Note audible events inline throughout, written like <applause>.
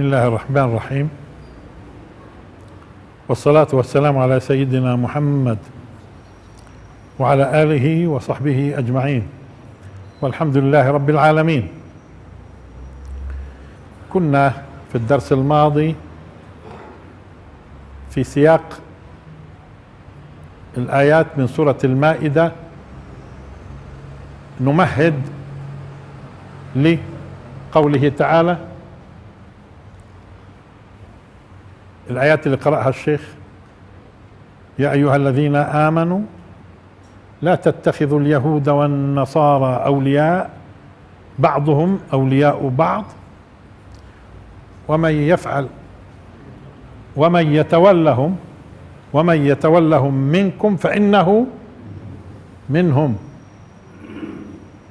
بسم الله الرحمن الرحيم. والصلاة والسلام على سيدنا محمد وعلى آله وصحبه أجمعين. والحمد لله رب العالمين. كنا في الدرس الماضي في سياق الآيات من سورة المائدة نمهد لقوله تعالى الآيات اللي قرأها الشيخ. يا أيها الذين آمنوا لا تتخذوا اليهود والنصارى أولياء بعضهم أولياء بعض. ومن يفعل ومن يتولهم ومن يتولهم منكم فإنه منهم.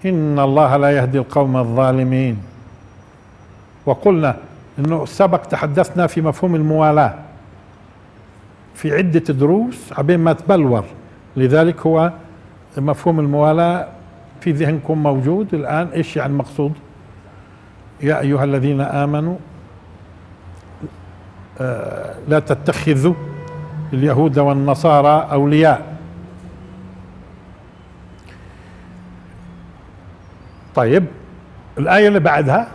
إن الله لا يهدي القوم الظالمين. وقلنا إنه سبق تحدثنا في مفهوم الموالاة. في عدة دروس عبين ما تبلور. لذلك هو مفهوم الموالاة في ذهنكم موجود. الآن إيش يعني المقصود؟ يا أيها الذين آمنوا آه، لا تتخذوا اليهود والنصارى أولياء. طيب الآية اللي بعدها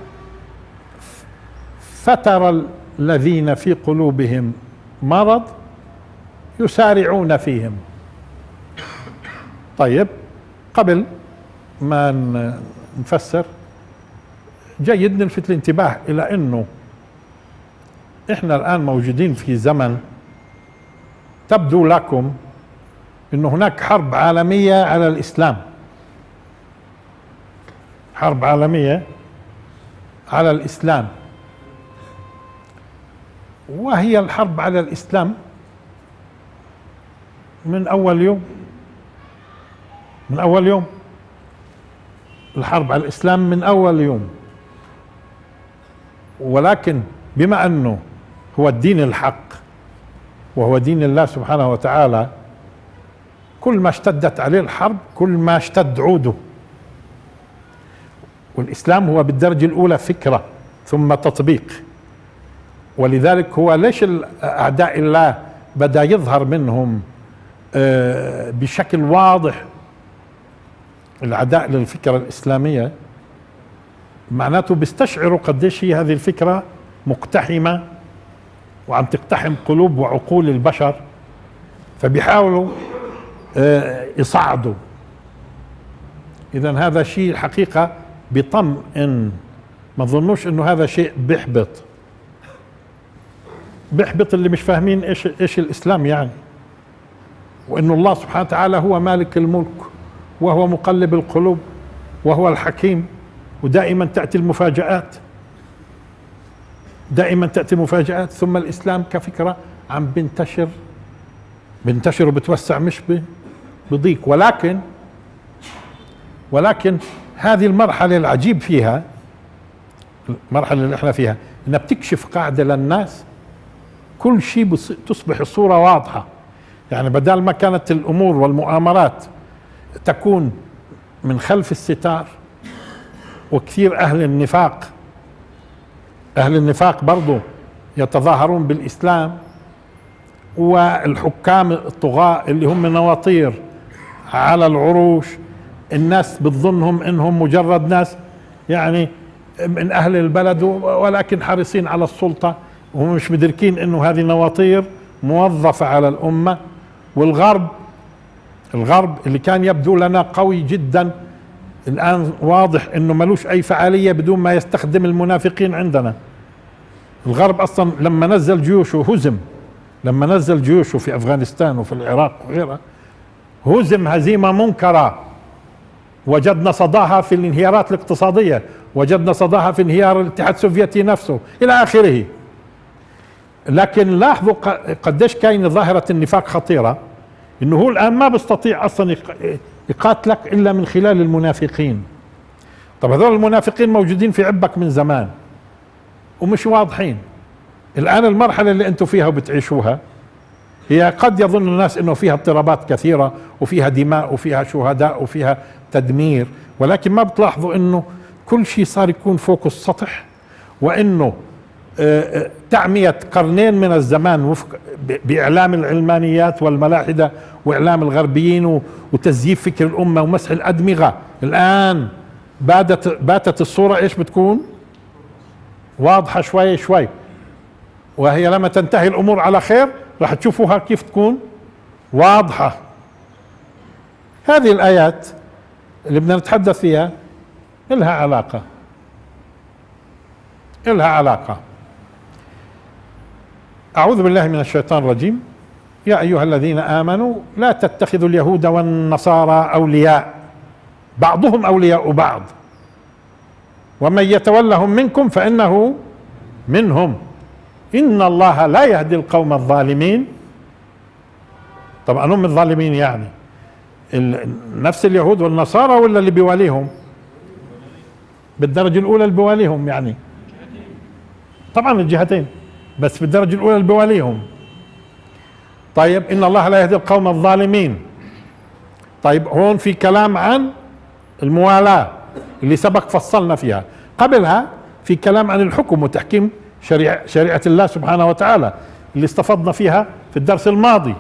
فترى الذين في قلوبهم مرض يسارعون فيهم. طيب قبل ما نفسر جيد نلفت الانتباه إلى إنه إحنا الآن موجودين في زمن تبدو لكم انه هناك حرب عالمية على الإسلام. حرب عالمية على الإسلام. وهي الحرب على الإسلام من أول يوم من أول يوم. الحرب على الإسلام من أول يوم. ولكن بما أنه هو الدين الحق وهو دين الله سبحانه وتعالى كل ما اشتدت عليه الحرب كل ما اشتد عوده. والإسلام هو بالدرجة الأولى فكرة ثم تطبيق. ولذلك هو ليش أعداء الله بدأ يظهر منهم آه، بشكل واضح العداء للفكرة الإسلامية. معناته بيستشعروا قديش هي هذه الفكرة مقتحمة وعم تقتحم قلوب وعقول البشر فبيحاولوا آه، يصعدوا. اذا هذا شيء الحقيقة بيطمئن ما تظنوش إنه هذا شيء بيحبط. بيحبط اللي مش فاهمين إيش إيش الإسلام يعني. وإنه الله سبحانه وتعالى هو مالك الملك وهو مقلب القلوب وهو الحكيم ودائما تأتي المفاجآت. دائما تأتي المفاجآت ثم الإسلام كفكرة عم بنتشر بنتشر وبتوسع مش بضيق. ولكن ولكن هذه المرحلة العجيب فيها المرحلة اللي إحنا فيها إنها بتكشف قاعدة للناس كل شيء تصبح الصورة واضحة. يعني بدل ما كانت الأمور والمؤامرات تكون من خلف الستار وكثير أهل النفاق أهل النفاق برضو يتظاهرون بالإسلام والحكام الطغاة اللي هم نواطير على العروش الناس بتظنهم إنهم مجرد ناس يعني من أهل البلد ولكن حريصين على السلطة. وهم مش مدركين إنه هذه نواطير موظفة على الأمة والغرب الغرب اللي كان يبدو لنا قوي جدا الآن واضح إنه ملوش أي فعالية بدون ما يستخدم المنافقين عندنا. الغرب أصلا لما نزل جيوشه هزم لما نزل جيوشه في أفغانستان وفي العراق وغيرها هزم هزيمة منكرة. وجدنا صداها في الانهيارات الاقتصادية وجدنا صداها في انهيار الاتحاد السوفيتي نفسه إلى آخره. لكن لاحظوا قديش كاين ظاهرة النفاق خطيرة. إنه هو الآن ما بيستطيع أصلا يقاتلك إلا من خلال المنافقين. طب هذول المنافقين موجودين في عبك من زمان ومش واضحين. الآن المرحلة اللي أنتم فيها وبتعيشوها هي قد يظن الناس إنه فيها اضطرابات كثيرة وفيها دماء وفيها شهداء وفيها تدمير. ولكن ما بتلاحظوا إنه كل شيء صار يكون فوق السطح وإنه تعمية قرنين من الزمان وفق بإعلام العلمانيات والملاحدة وإعلام الغربيين وتزييف فكر الأمة ومسح الأدمغة. الآن باتت باتت الصورة إيش بتكون؟ واضحة شوي شوي. وهي لما تنتهي الأمور على خير راح تشوفوها كيف تكون؟ واضحة. هذه الآيات اللي بدنا نتحدث فيها إلها علاقة. إلها علاقة. أعوذ بالله من الشيطان الرجيم. يا أيها الذين آمنوا لا تتخذوا اليهود والنصارى أولياء. بعضهم أولياء بعض. ومن يتولهم منكم فإنه منهم. إن الله لا يهدي القوم الظالمين. طبعا هم الظالمين يعني؟ نفس اليهود والنصارى ولا اللي بيواليهم؟ بالدرجة الأولى اللي بيواليهم يعني. طبعا الجهتين. بس في الدرجة الأولى اللي بيواليهم طيب إن الله لا يهدي القوم الظالمين. طيب هون في كلام عن الموالاة اللي سبق فصلنا فيها. قبلها في كلام عن الحكم وتحكيم شريعة, شريعة الله سبحانه وتعالى اللي استفضنا فيها في الدرس الماضي.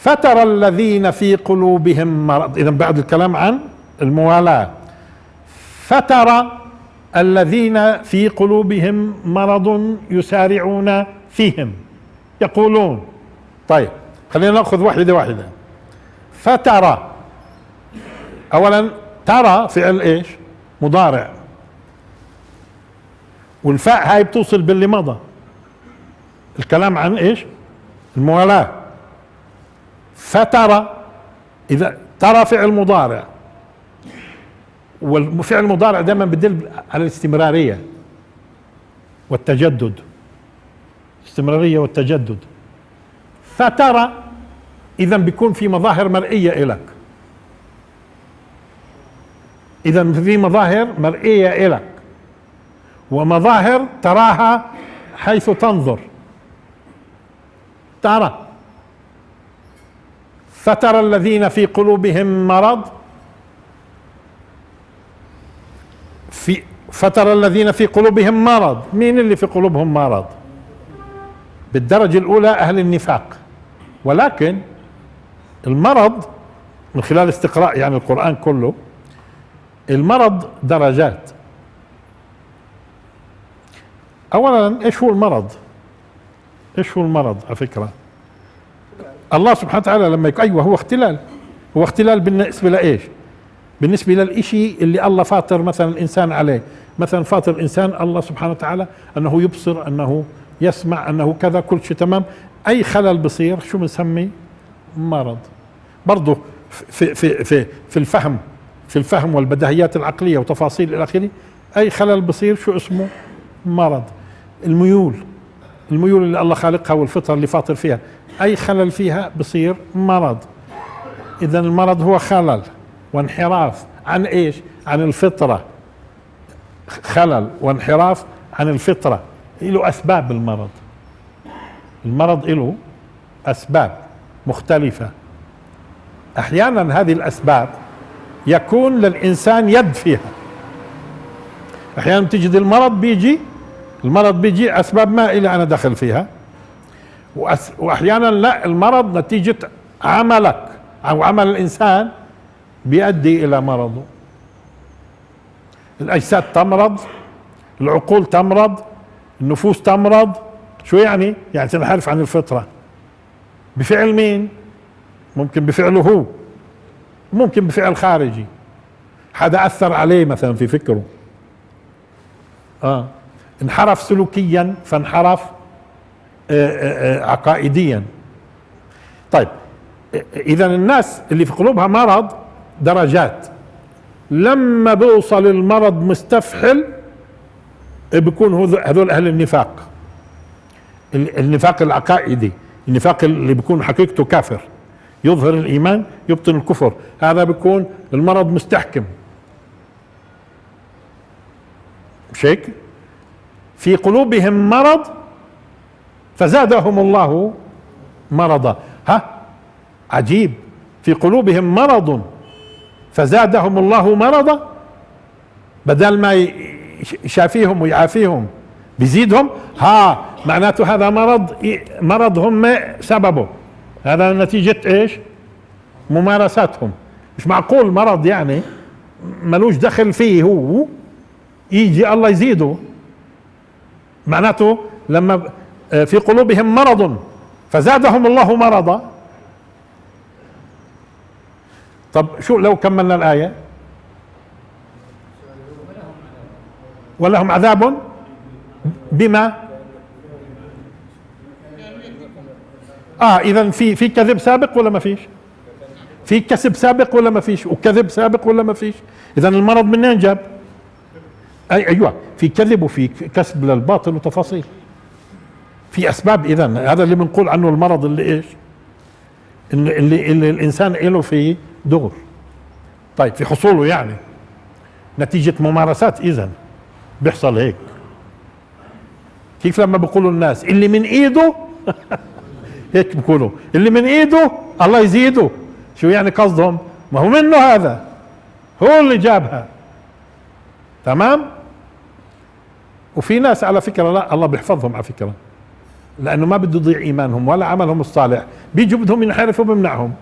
فترى الذين في قلوبهم مرض. اذا بعد الكلام عن الموالاة. فترى الذين في قلوبهم مرض يسارعون فيهم. يقولون طيب خلينا نأخذ واحدة واحدة. فترى اولا ترى فعل إيش؟ مضارع. والفاء هاي بتوصل باللي مضى الكلام عن إيش؟ الموالاة. فترى إذا ترى فعل مضارع. والفعل المضارع دائما بدل على الاستمرارية والتجدد. استمرارية والتجدد. فترى اذا بيكون في مظاهر مرئية لك اذا في مظاهر مرئية لك ومظاهر تراها حيث تنظر. ترى. فترى الذين في قلوبهم مرض في فترى الذين في قلوبهم مرض. مين اللي في قلوبهم مرض؟ بالدرجة الأولى أهل النفاق. ولكن المرض من خلال استقراء يعني القرآن كله المرض درجات. أولا إيش هو المرض؟ إيش هو المرض؟ على فكرة. الله سبحانه وتعالى لما يقول أيوه هو اختلال. هو اختلال بالنسبة لإيش؟ بالنسبة للإشي اللي الله فاطر مثلا الإنسان عليه. مثلا فاطر الإنسان الله سبحانه وتعالى أنه يبصر أنه يسمع أنه كذا كل شيء تمام. أي خلل بصير شو بنسمي؟ مرض. برضه في في في في الفهم في الفهم والبديهيات العقلية وتفاصيل إلى آخره أي خلل بصير شو اسمه؟ مرض. الميول الميول اللي الله خالقها والفطرة اللي فاطر فيها أي خلل فيها بصير مرض. اذا المرض هو خلل. وانحراف عن إيش؟ عن الفطرة. خلل وانحراف عن الفطرة. له أسباب المرض. المرض له أسباب مختلفة. أحيانا هذه الأسباب يكون للإنسان يد فيها. أحيانا تجد المرض بيجي المرض بيجي أسباب ما إلى أنا دخل فيها. وأحيانا لا المرض نتيجة عملك أو عمل الإنسان بيؤدي إلى مرضه الأجساد تمرض العقول تمرض النفوس تمرض. شو يعني؟ يعني تنحرف عن الفطرة. بفعل مين؟ ممكن بفعله هو. ممكن بفعل خارجي. حدا أثر عليه مثلا في فكره. آه. انحرف سلوكيا فانحرف آه، آه، آه، عقائديا. طيب اذا الناس اللي في قلوبها مرض درجات. لما بيوصل المرض مستفحل بيكون هذول أهل النفاق. النفاق العقائدي النفاق اللي بيكون حقيقته كافر. يظهر الإيمان يبطن الكفر. هذا بيكون المرض مستحكم. مش هيك في قلوبهم مرض فزادهم الله مرضا. ها؟ عجيب. في قلوبهم مرض فزادهم الله مرضا بدل ما يشافيهم ويعافيهم بيزيدهم ها معناته هذا مرض مرض هم سببه. هذا نتيجة إيش؟ ممارساتهم. مش معقول مرض يعني ملوش دخل فيه هو يجي الله يزيده. معناته لما آه، في قلوبهم مرض فزادهم الله مرضا. طب شو لو كملنا الآية؟ ولهم عذاب بما؟ آه إذا في في كذب سابق ولا ما فيش؟ في كسب سابق ولا ما فيش؟ وكذب سابق ولا ما فيش؟ إذا المرض منين جاب؟ أي أيوه في كذب وفي كسب للباطل وتفاصيل. في أسباب إذا هذا اللي بنقول عنه المرض اللي إيش؟ اللي, اللي, الإنسان له فيه دغر. طيب في حصوله يعني. نتيجة ممارسات اذا بيحصل هيك. كيف لما بيقولوا الناس اللي من إيده <laughs> هيك بيقولوا. اللي من إيده الله يزيده. شو يعني قصدهم؟ ما هو منه هذا. هو اللي جابها. تمام؟ وفي ناس على فكرة لا الله بيحفظهم على فكرة. لأنه ما بده يضيع إيمانهم ولا عملهم الصالح. بيجوا بدهم ينحرفوا بيمنعهم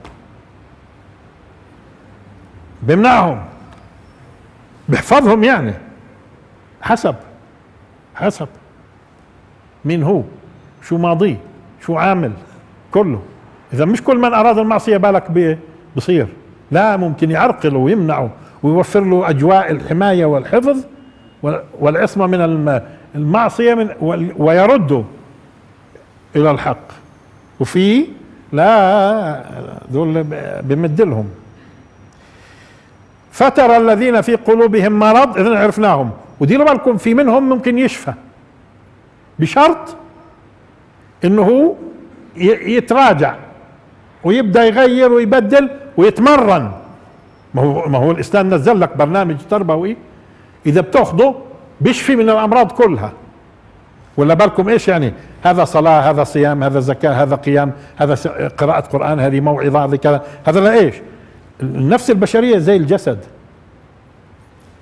بيمنعهم. بيحفظهم يعني. حسب. حسب. مين هو؟ شو ماضيه شو عامل؟ كله. إذا مش كل من أراد المعصية بالك بصير. لا ممكن يعرقله ويمنعه ويوفر له أجواء الحماية والحفظ والعصمة من المعصية من ويرده إلى الحق. وفي لا دول بمد لهم فترى الذين في قلوبهم مرض اذا عرفناهم. وديروا بالكم في منهم ممكن يشفى. بشرط إنه يتراجع ويبدأ يغير ويبدل ويتمرن. ما هو ما هو الإسلام نزل لك برنامج تربوي إذا بتأخذه بيشفي من الأمراض كلها. ولا بالكم إيش يعني؟ هذا صلاة هذا صيام هذا زكاة هذا قيام هذا قراءة قرآن هذه موعظة هذه كذا. هذا لا إيش؟ النفس البشرية زي الجسد.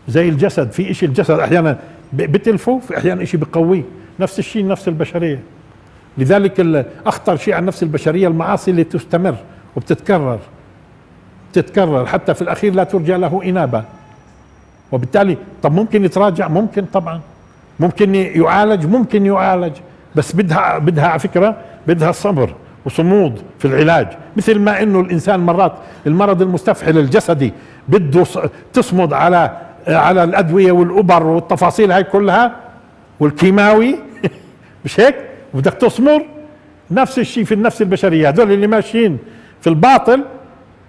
زي الجسد في إشي الجسد أحيانا بتلفه في أحيانا إشي بقويه. نفس الشيء النفس البشرية. لذلك أخطر شيء على النفس البشرية المعاصي اللي تستمر وبتتكرر. تتكرر حتى في الأخير لا ترجى له إنابة. وبالتالي طب ممكن يتراجع؟ ممكن طبعا. ممكن يعالج؟ ممكن يعالج. بس بدها بدها على فكرة بدها صبر. وصمود في العلاج مثل ما إنه الإنسان مرات المرض المستفحل الجسدي بده تصمد على على الأدوية والأبر والتفاصيل هاي كلها والكيماوي <laughs> مش هيك؟ بدك تصمر نفس الشيء في النفس البشرية. هذول اللي ماشيين في الباطل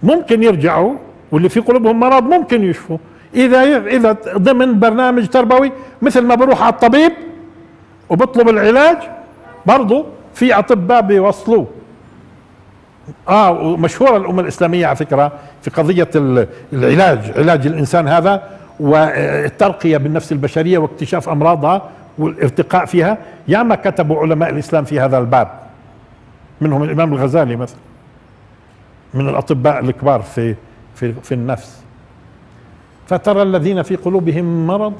ممكن يرجعوا واللي في قلوبهم مرض ممكن يشفوا. إذا إذا ضمن برنامج تربوي مثل ما بروح على الطبيب وبطلب العلاج برضه في أطباء بيوصلوه. آه ومشهورة الأمة الإسلامية على فكرة في قضية العلاج علاج الإنسان هذا والترقية بالنفس البشرية واكتشاف أمراضها والارتقاء فيها. ياما كتبوا علماء الإسلام في هذا الباب. منهم الإمام الغزالي مثلا من الأطباء الكبار في في في النفس. فترى الذين في قلوبهم مرض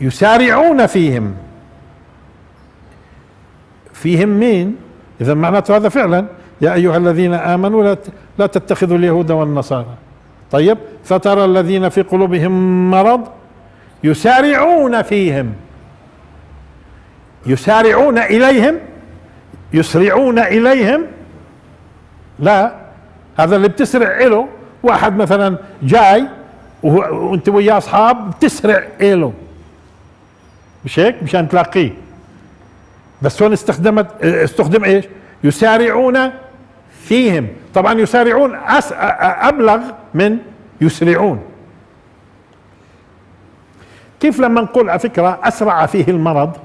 يسارعون فيهم. فيهم مين؟ إذا معناته هذا فعلا. يا أيها الذين آمنوا لا لا تتخذوا اليهود والنصارى. طيب فترى الذين في قلوبهم مرض يسارعون فيهم. يسارعون إليهم يسرعون إليهم. لا هذا اللي بتسرع له واحد مثلا جاي وأنت وياه أصحاب بتسرع له مش هيك؟ مشان تلاقيه. بس هون استخدمت استخدم إيش؟ يسارعون فيهم. طبعا يسارعون أس أبلغ من يسرعون. كيف لما نقول على فكرة أسرع فيه المرض؟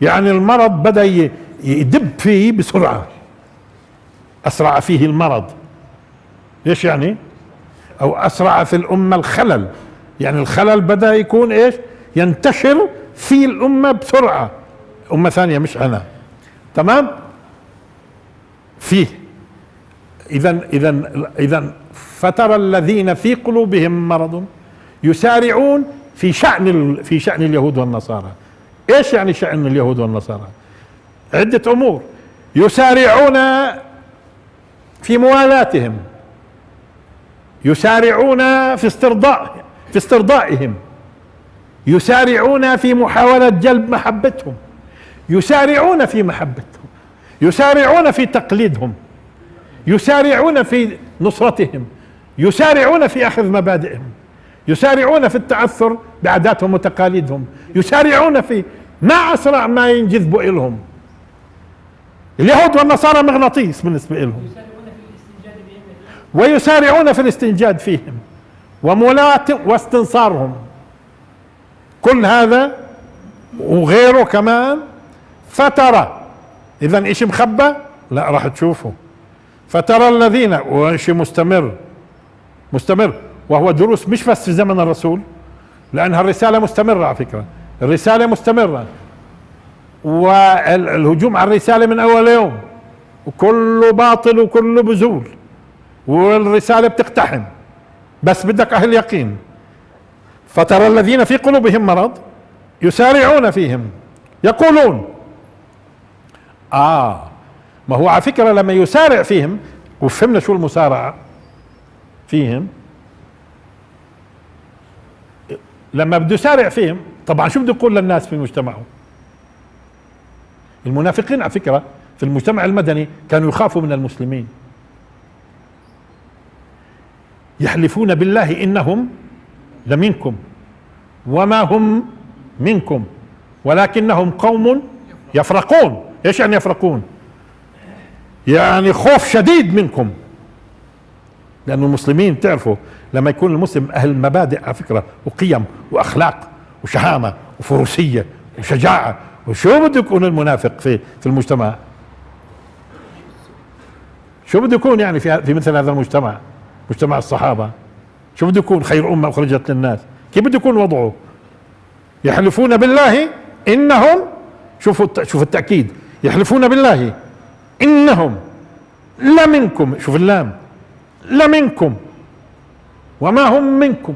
يعني المرض بدأ يدب فيه بسرعة. أسرع فيه المرض. إيش يعني؟ أو أسرع في الأمة الخلل. يعني الخلل بدأ يكون إيش؟ ينتشر في الأمة بسرعة. أمة ثانية مش أنا. تمام؟ فيه. اذا اذا اذا فترى الذين في قلوبهم مرض يسارعون في شأن في شأن اليهود والنصارى. إيش يعني شأن اليهود والنصارى؟ عدة أمور. يسارعون في موالاتهم. يسارعون في استرضاء في استرضائهم. يسارعون في محاولة جلب محبتهم. يسارعون في محبتهم يسارعون في تقليدهم يسارعون في نصرتهم يسارعون في أخذ مبادئهم يسارعون في التأثر بعاداتهم وتقاليدهم يسارعون في ما أسرع ما ينجذبوا الهم اليهود والنصارى مغناطيس بالنسبة لهم ويسارعون في الاستنجاد فيهم ومولاة واستنصارهم. كل هذا وغيره كمان فترى. اذا اشي مخبى لا راح تشوفه. فترى الذين وشيء مستمر. مستمر. وهو دروس مش بس في زمن الرسول لأنها الرسالة مستمرة على فكرة. الرسالة مستمرة. والهجوم على الرسالة من أول يوم. وكله باطل وكله بزول والرسالة بتقتحم. بس بدك أهل يقين. فترى الذين في قلوبهم مرض يسارعون فيهم. يقولون آه. ما هو على فكرة لما يسارع فيهم وفهمنا شو المسارعة فيهم. لما بده يسارع فيهم طبعا شو بده يقول للناس في مجتمعه المنافقين على فكرة في المجتمع المدني كانوا يخافوا من المسلمين. يحلفون بالله إنهم لمنكم وما هم منكم ولكنهم قوم يفرقون. إيش يعني يفرقون؟ يعني خوف شديد منكم. لأن المسلمين تعرفوا لما يكون المسلم أهل مبادئ على فكرة وقيم وأخلاق وشهامة وفروسية وشجاعة وشو بده يكون المنافق في في المجتمع؟ شو بده يكون يعني في في مثل هذا المجتمع؟ مجتمع الصحابة. شو بده يكون؟ خير أمة أخرجت للناس. كيف بده يكون وضعه؟ يحلفون بالله إنهم شوفوا شوفوا التأكيد. يحلفون بالله. إنهم لمنكم شوف اللام لمنكم وما هم منكم.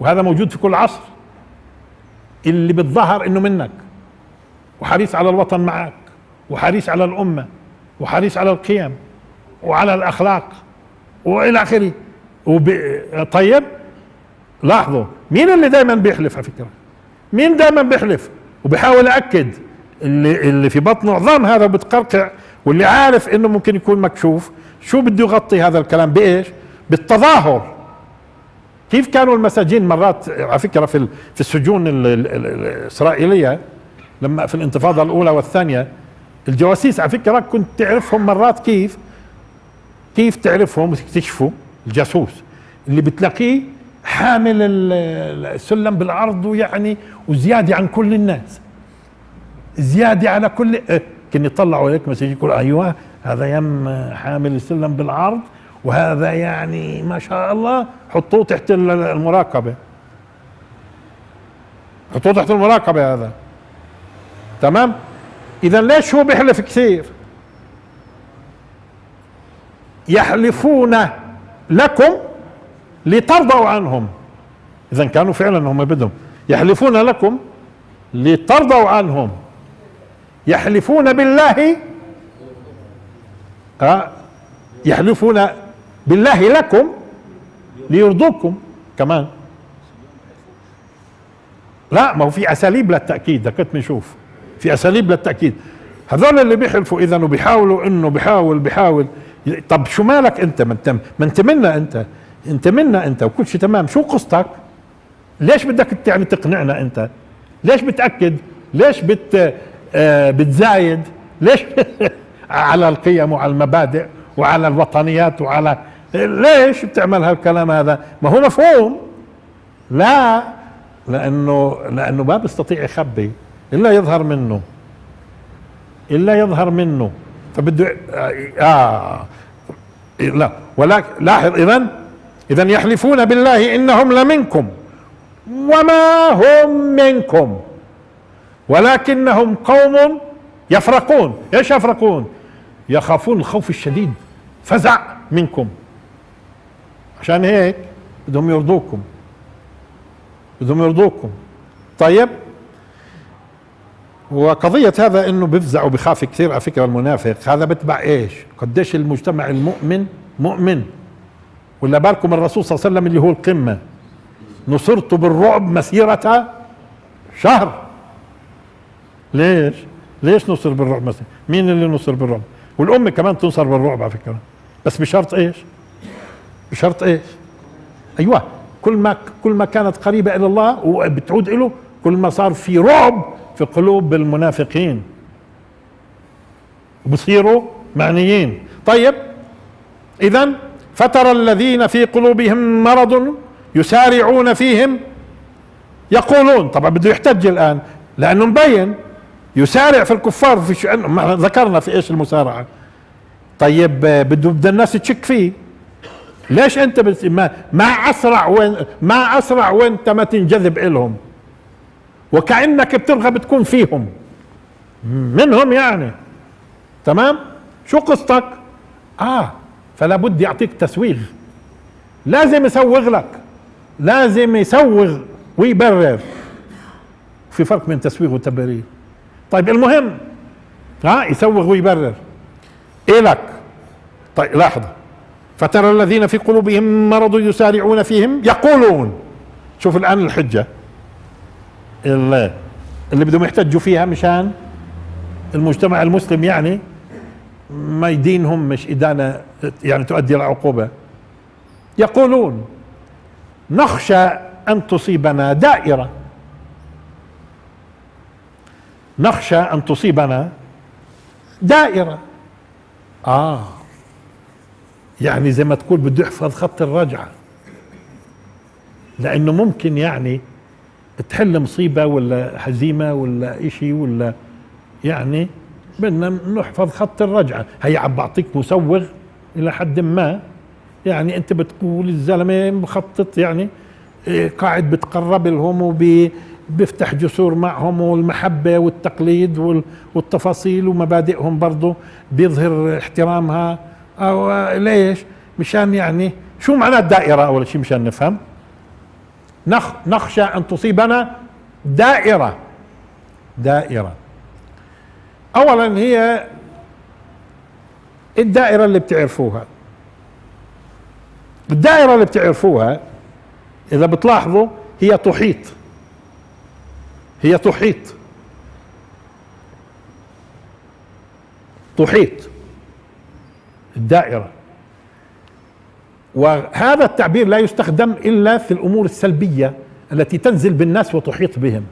وهذا موجود في كل عصر. اللي بتظهر إنه منك وحريص على الوطن معك وحريص على الأمة وحريص على القيم وعلى الأخلاق وإلى آخره. وب... طيب لاحظوا مين اللي دائما بيحلف على فكرة؟ مين دائما بيحلف؟ وبيحاول يأكد. اللي اللي في بطنه عظام هذا بتقرقع واللي عارف إنه ممكن يكون مكشوف شو بده يغطي هذا الكلام؟ بإيش؟ بالتظاهر. كيف كانوا المساجين مرات على فكرة في في السجون الإسرائيلية لما في الانتفاضة الأولى والثانية الجواسيس على فكرة كنت تعرفهم مرات كيف؟ كيف تعرفهم؟ وتكتشفوا الجاسوس اللي بتلاقيه حامل السلم بالارض ويعني وزيادة عن كل الناس. زيادة على كل إيه كان يطلعوا هيك مسج يقول أيوه هذا يم حامل السلم بالعرض وهذا يعني ما شاء الله حطوه تحت المراقبة. حطوه تحت المراقبة هذا. تمام؟ اذا ليش هو بيحلف كثير؟ يحلفون لكم لترضوا عنهم. اذا كانوا فعلا هم بدهم. يحلفون لكم لترضوا عنهم. يحلفون بالله. آه، يحلفون بالله لكم ليرضوكم كمان. لا ما هو في أساليب للتأكيد دكت بنشوف. في أساليب للتأكيد. هذول اللي بيحلفوا إذا وبيحاولوا إنه بيحاول بيحاول. طب شو مالك أنت؟ ما انت ما انت منا أنت انت منا أنت وكل شيء تمام. شو قصتك؟ ليش بدك يعني تقنعنا أنت؟ ليش بتأكد؟ ليش بت بتزايد. ليش؟ <laughs> على القيم وعلى المبادئ وعلى الوطنيات وعلى ليش بتعمل هالكلام هذا؟ ما هو مفهوم. لا لأنه لأنه ما بيستطيع يخبي إلا يظهر منه. إلا يظهر منه. فبده آه لا. ولكن لاحظ اذا اذا يحلفون بالله إنهم لمنكم. وما هم منكم. ولكنهم قوم يفرقون. إيش يفرقون؟ يخافون الخوف الشديد. فزع منكم. عشان هيك بدهم يرضوكم. بدهم يرضوكم. طيب. وقضية هذا إنه بيفزع وبخاف كثير على فكرة المنافق. هذا بتبع إيش؟ قديش المجتمع المؤمن مؤمن. ولا بالكم الرسول صلى الله عليه وسلم اللي هو القمة. نصرت بالرعب مسيرة شهر. ليش؟ ليش نصر بالرعب مثلا؟ مين اللي نصر بالرعب والأمة كمان تنصر بالرعب على فكرة. بس بشرط إيش؟ بشرط إيش؟ أيوه. كل ما كل ما كانت قريبة إلى الله وبتعود له كل ما صار في رعب في قلوب المنافقين. بصيروا معنيين. طيب. اذا فترى الذين في قلوبهم مرض يسارعون فيهم. يقولون طبعا بده يحتج الآن لأنه مبين يسارع في الكفار في شو ذكرنا في إيش المسارعة. طيب بده بده الناس تشك فيه. ليش أنت بس ما ما أسرع وين ما أسرع وانت ما تنجذب إلهم. وكأنك بترغب تكون فيهم. منهم يعني. تمام؟ شو قصتك؟ آه فلا بد يعطيك تسويغ. لازم يسوغ لك. لازم يسوغ ويبرر. في فرق بين تسويغ وتبرير. طيب المهم ها يسوغ ويبرر. إلك طيب لاحظوا فترى الذين في قلوبهم مرض يسارعون فيهم يقولون شوف الآن الحجة. اللي, اللي بدهم يحتجوا فيها مشان المجتمع المسلم يعني ما يدينهم مش إدانة يعني تؤدي إلى عقوبة. يقولون نخشى أن تصيبنا دائرة. نخشى أن تصيبنا دائرة. آه. يعني زي ما تقول بده يحفظ خط الرجعة. لأنه ممكن يعني تحل مصيبة ولا هزيمة ولا إشي ولا يعني بدنا نحفظ خط الرجعة. هي عم بعطيك مسوغ إلى حد ما. يعني أنت بتقول الزلمة مخطط يعني إيه، قاعد بتقرب لهم وبي بيفتح جسور معهم والمحبة والتقليد والتفاصيل ومبادئهم برضه بيظهر احترامها. أو ليش؟ مشان يعني شو معنى الدائرة؟ أول شيء مشان نفهم. نخ نخشى أن تصيبنا دائرة. دائرة. أولا هي الدائرة اللي بتعرفوها. الدائرة اللي بتعرفوها إذا بتلاحظوا هي تحيط. هي تحيط. تحيط. الدائرة. وهذا التعبير لا يستخدم إلا في الأمور السلبية التي تنزل بالناس وتحيط بهم.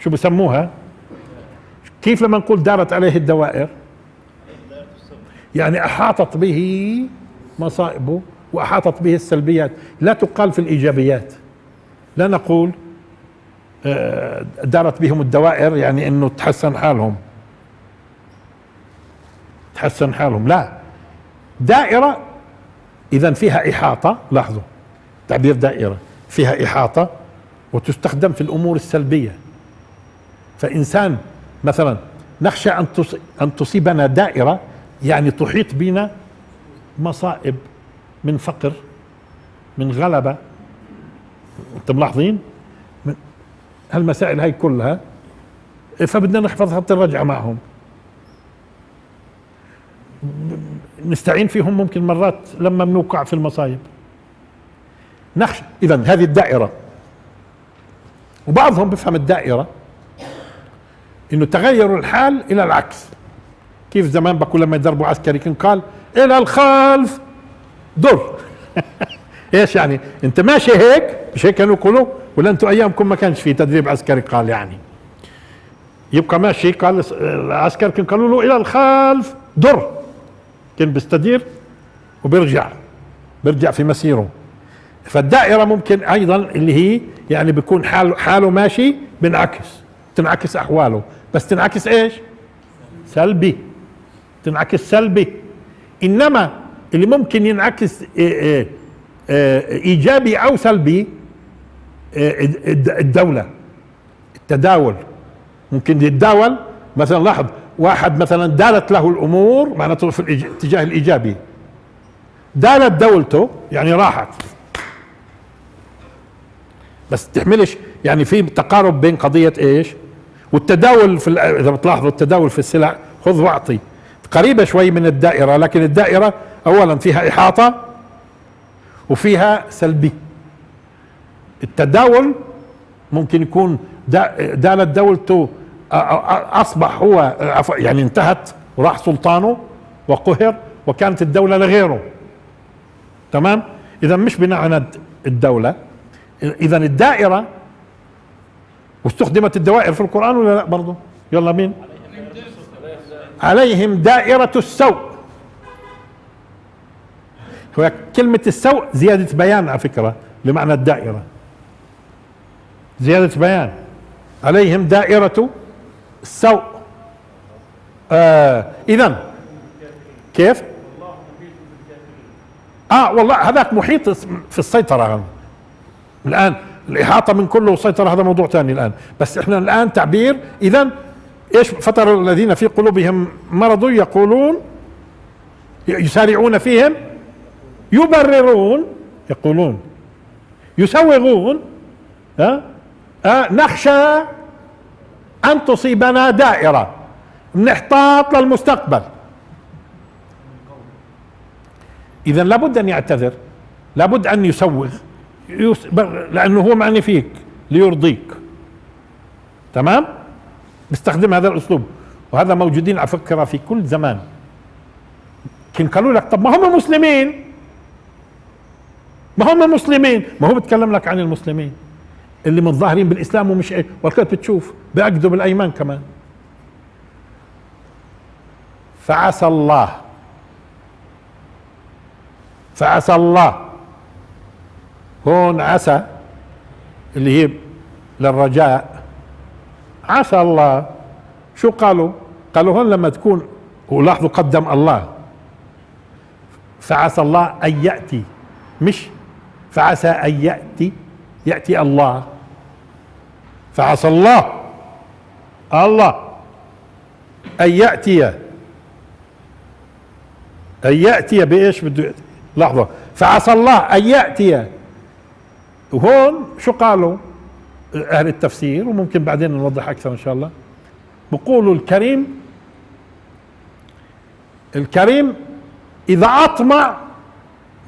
شو بسموها؟ كيف لما نقول دارت عليه الدوائر؟ يعني أحاطت به مصائبه وأحاطت به السلبيات. لا تقال في الإيجابيات. لا نقول دارت بهم الدوائر يعني إنه تحسن حالهم. تحسن حالهم. لا. دائرة اذا فيها إحاطة. لاحظوا. تعبير دائرة. فيها إحاطة وتستخدم في الأمور السلبية. فإنسان مثلا نخشى أن تصيبنا دائرة يعني تحيط بنا مصائب من فقر من غلبة. أنتم ملاحظين؟ هالمسائل هاي كلها فبدنا نحفظ خط الرجعة معهم. نستعين فيهم ممكن مرات لما بنوقع في المصايب. نخشى اذا هذه الدائرة وبعضهم بفهم الدائرة إنه تغير الحال إلى العكس. كيف زمان بقول لما يدربوا عسكري كان قال إلى الخلف در <laughs> إيش يعني؟ أنت ماشي هيك مش هيك كانوا يقولوا؟ ولا أنتم أيامكم ما كانش في تدريب عسكري قال يعني؟ يبقى ماشي قال العسكر كان قالوا له إلى الخلف در. كان بيستدير وبيرجع. بيرجع في مسيره. فالدائرة ممكن أيضا اللي هي يعني بيكون حاله حاله ماشي بنعكس تنعكس أحواله. بس تنعكس إيش؟ سلبي. تنعكس سلبي. إنما اللي ممكن ينعكس إيه إيه؟ إيجابي أو سلبي الدولة التداول. ممكن يتداول مثلا لاحظ واحد مثلا دالت له الأمور معناته في الاتجاه الإيجابي. دالت دولته يعني راحت. بس تحملش يعني في تقارب بين قضية إيش؟ والتداول في إذا بتلاحظوا التداول في السلع خذ واعطي. قريبة شوي من الدائرة لكن الدائرة اولا فيها إحاطة وفيها سلبي. التداول ممكن يكون دالت دولته أصبح هو يعني انتهت وراح سلطانه وقهر وكانت الدولة لغيره. تمام؟ اذا مش بناء على الدولة. اذا الدائرة واستخدمت الدوائر في القرآن ولا لا برضه يلا مين؟ عليهم دائرة السوء. هو كلمة السوء زيادة بيان على فكرة لمعنى الدائرة. زيادة بيان. عليهم دائرة السوء. آه إذا كيف؟ آه والله هذاك محيط في السيطرة. الآن الإحاطة من كله والسيطرة هذا موضوع ثاني الآن. بس إحنا الآن تعبير. إذا إيش فتر الذين في قلوبهم مرض يقولون يسارعون فيهم؟ يبررون يقولون يسوغون ها أه نخشى أن تصيبنا دائرة نحتاط للمستقبل. إذا لابد أن يعتذر لابد أن يسوغ لأنه هو معني فيك ليرضيك. تمام؟ بيستخدم هذا الأسلوب. وهذا موجودين على فكرة في كل زمان. كن قالوا لك طب ما هم مسلمين ما هم مسلمين ما هو بتكلم لك عن المسلمين. اللي متظاهرين بالإسلام ومش إيه. والكل بتشوف بأكدوا بالايمان كمان. فعسى الله. فعسى الله. هون عسى اللي هي للرجاء. عسى الله. شو قالوا؟ قالوا هون لما تكون ولاحظوا قدم الله. فعسى الله أن يأتي. مش فعسى أن يأتي يأتي الله. فعسى الله الله أن يأتي. أن يأتي بإيش بده لحظة. فعسى الله أن يأتي. وهون شو قالوا أهل التفسير؟ وممكن بعدين نوضح أكثر إن شاء الله. بقولوا الكريم الكريم إذا أطمع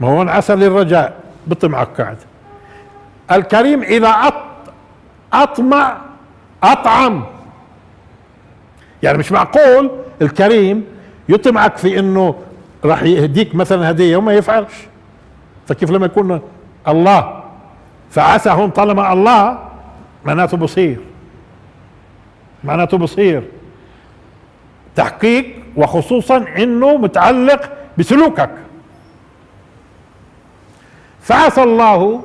ما هو عسى للرجاء. بطمعك قاعد الكريم إذا أط أطمع أطعم. يعني مش معقول الكريم يطمعك في إنه راح يهديك مثلا هدية وما يفعلش. فكيف لما يكون الله؟ فعسى هون طالما الله معناته بصير. معناته بصير. تحقيق وخصوصا إنه متعلق بسلوكك. فعسى الله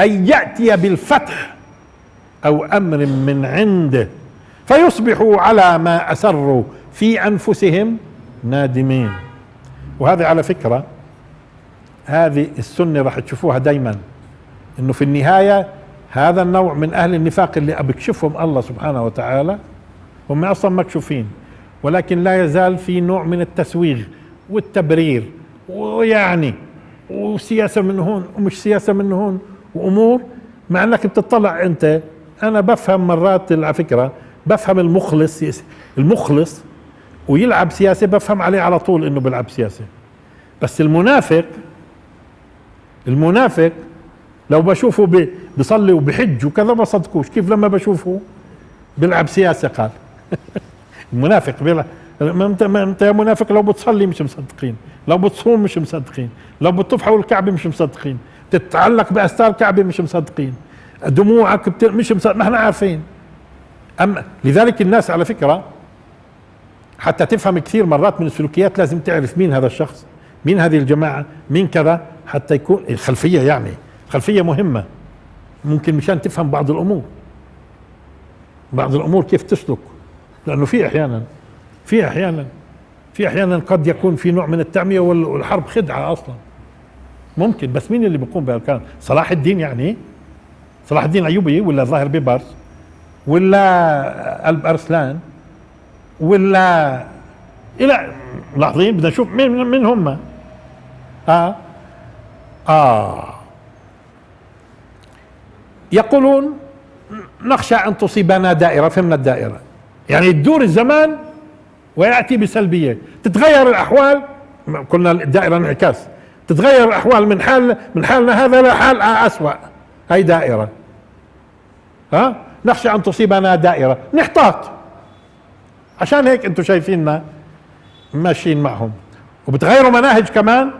أن يأتي بالفتح أو أمر من عنده فيصبحوا على ما أسروا في أنفسهم نادمين. وهذه على فكرة هذه السنة راح تشوفوها دائما إنه في النهاية هذا النوع من أهل النفاق اللي بكشفهم الله سبحانه وتعالى هم أصلا مكشوفين. ولكن لا يزال في نوع من التسويغ والتبرير ويعني وسياسة من هون ومش سياسة من هون وأمور مع إنك بتطلع أنت أنا بفهم مرات على فكرة بفهم المخلص المخلص ويلعب سياسة بفهم عليه على طول إنه بيلعب سياسة. بس المنافق المنافق لو بشوفه بيصلي وبحج وكذا ما صدقوش. كيف لما بشوفه بيلعب سياسة؟ قال. <laughs> المنافق بيلعب ما انت ما أنت يا منافق لو بتصلي مش مصدقين. لو بتصوم مش مصدقين لو بتطوف حول الكعبة مش مصدقين تتعلق بأستار الكعبة مش مصدقين دموعك بت... مش ما إحنا عارفين. اما لذلك الناس على فكرة حتى تفهم كثير مرات من السلوكيات لازم تعرف مين هذا الشخص مين هذه الجماعة مين كذا حتى يكون الخلفية يعني خلفية مهمة ممكن مشان تفهم بعض الأمور. بعض الأمور كيف تسلك لأنه في أحيانا في أحيانا في أحيانا قد يكون في نوع من التعمية والحرب خدعة أصلا. ممكن بس مين اللي بيقوم بهالكلام؟ صلاح الدين يعني؟ صلاح الدين الايوبي ولا ظاهر بيبرس ولا قلب ارسلان ولا إلى ملاحظين بدنا نشوف مين من هم. آه. آه. يقولون نخشى أن تصيبنا دائرة. فهمنا الدائرة. يعني تدور الزمان ويأتي بسلبية. تتغير الأحوال قلنا الدائره انعكاس. تتغير الأحوال من حال من حالنا هذا لحال أسوأ. هي دائرة. ها؟ نخشى أن تصيبنا دائرة. نحتاط. عشان هيك أنتم شايفيننا ماشيين معهم. وبتغيروا مناهج كمان.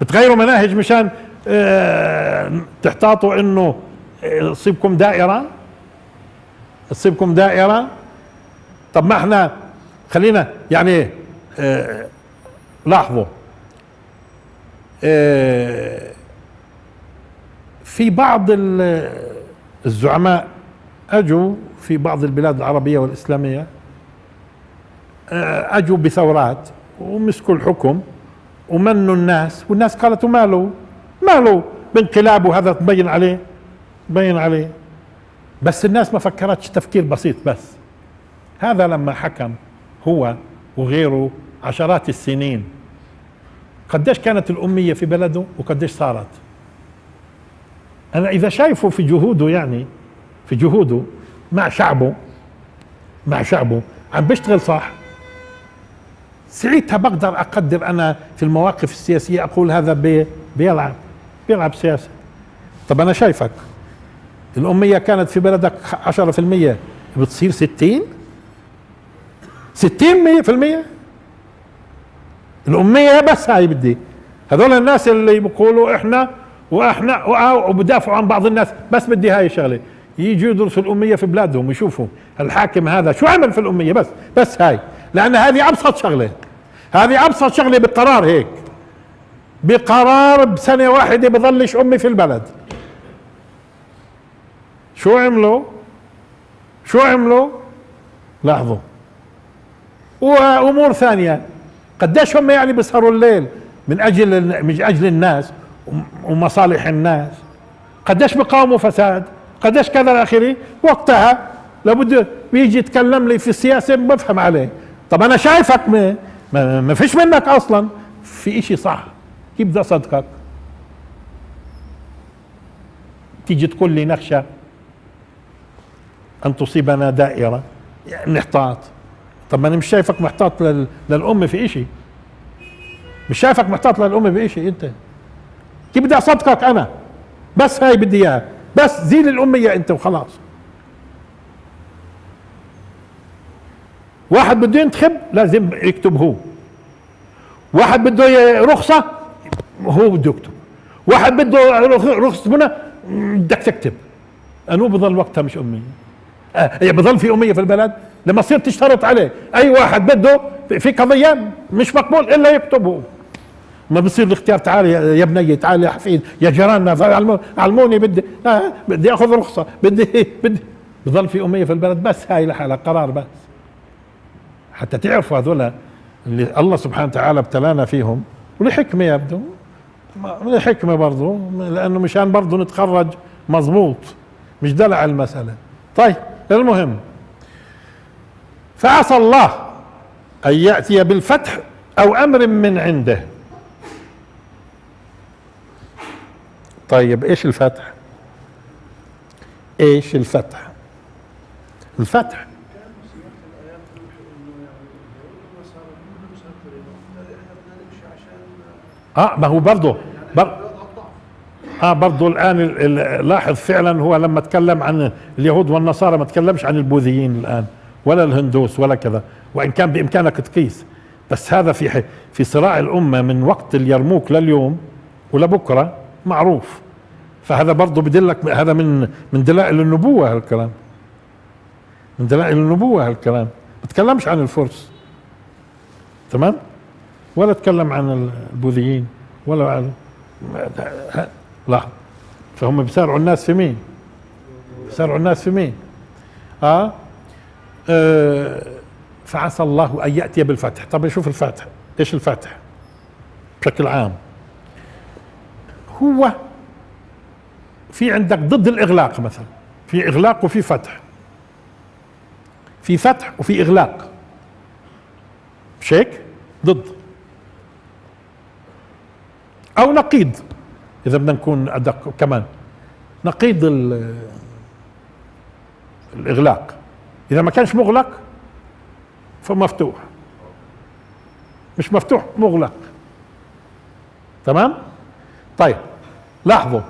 بتغيروا مناهج مشان آه تحتاطوا إنه تصيبكم دائرة. تصيبكم دائرة. طب ما إحنا خلينا يعني آه لاحظوا آه في بعض الزعماء أجوا في بعض البلاد العربية والإسلامية آه أجوا بثورات ومسكوا الحكم ومنوا الناس والناس قالت ماله ماله بانقلاب وهذا تبين عليه تبين عليه. بس الناس ما فكرتش تفكير بسيط بس. هذا لما حكم هو وغيره عشرات السنين. قديش كانت الأمية في بلده وقديش صارت؟ أنا إذا شايفه في جهوده يعني في جهوده مع شعبه مع شعبه عم بيشتغل صح؟ ساعتها بقدر أقدر أنا في المواقف السياسية أقول هذا بي بيلعب بيلعب سياسة. طب أنا شايفك. الأمية كانت في بلدك عشرة في المية بتصير ستين؟ ستين مية في المية. الأمية بس هاي بدي. هذول الناس اللي بيقولوا إحنا وإحنا وبدافعوا عن بعض الناس بس بدي هاي الشغله يجوا يدرسوا الأمية في بلادهم يشوفوا الحاكم هذا شو عمل في الأمية بس بس هاي. لأن هذه أبسط شغلة. هذه أبسط شغلة بقرار هيك. بقرار بسنة واحدة بظلش أمي في البلد. شو عملوا؟ شو عملوا؟ لاحظوا وأمور ثانية. قديش هم يعني بيسهروا الليل؟ من أجل من أجل الناس ومصالح الناس. قديش بقاوموا فساد؟ قديش كذا آخره؟ وقتها لابد بيجي يتكلم لي في السياسة بفهم عليه. طب أنا شايفك ما, ما, ما فيش منك أصلا. في إشي صح. كيف بدي أصدقك؟ تيجي تقول لي نخشى أن تصيبنا دائرة يعني نحتاط طب ما أنا مش شايفك محتاط لل... للأم في إشي. مش شايفك محتاط للأم باشي أنت. كيف بدي أصدقك أنا؟ بس هاي بدي إياها. بس زيل الاميه أنت وخلاص. واحد بده ينتخب لازم يكتب هو. واحد بده رخصة هو بده يكتب. واحد بده رخصة بنى بدك تكتب. انو بضل وقتها مش امية آه هي بضل في أمية في البلد. لما تصير تشترط عليه أي واحد بده في قضية مش مقبول إلا يكتبه. ما بصير الاختيار تعال يا بني تعال يا حفيد يا جيراننا علموني بدي آه بدي أخذ رخصة بدي بدي. بضل في أمية في البلد بس هاي لحالها قرار بس. حتى تعرفوا هذول اللي الله سبحانه وتعالى ابتلانا فيهم ولحكمة يبدو لحكمة برضو لأنه مشان برضو نتخرج مظبوط مش دلع المسألة. طيب المهم. فعسى الله أن يأتي بالفتح أو أمر من عنده. طيب إيش الفتح؟ إيش الفتح؟ الفتح. آه ما هو برضه بر... آه برضه الآن لاحظ فعلا هو لما تكلم عن اليهود والنصارى ما تكلمش عن البوذيين الآن. ولا الهندوس ولا كذا وإن كان بإمكانك تقيس. بس هذا في في صراع الأمة من وقت اليرموك لليوم ولبكره معروف. فهذا برضه بدلك هذا من من دلائل النبوة هالكلام. من دلائل النبوة هالكلام. ما تكلمش عن الفرس. تمام؟ ولا تكلم عن البوذيين ولا عن لا. فهم بيسارعوا الناس في مين؟ بيسارعوا الناس في مين؟ آه؟ فعسى الله أن يأتي بالفتح. طب نشوف الفتح. إيش الفتح؟ بشكل عام. هو في عندك ضد الإغلاق مثلا. في إغلاق وفي فتح. في فتح وفي إغلاق. مش هيك ضد. أو نقيض. إذا بدنا نكون أدق كمان. نقيض الإغلاق. إذا ما كانش مغلق فمفتوح مش مفتوح مغلق. تمام؟ طيب لاحظوا.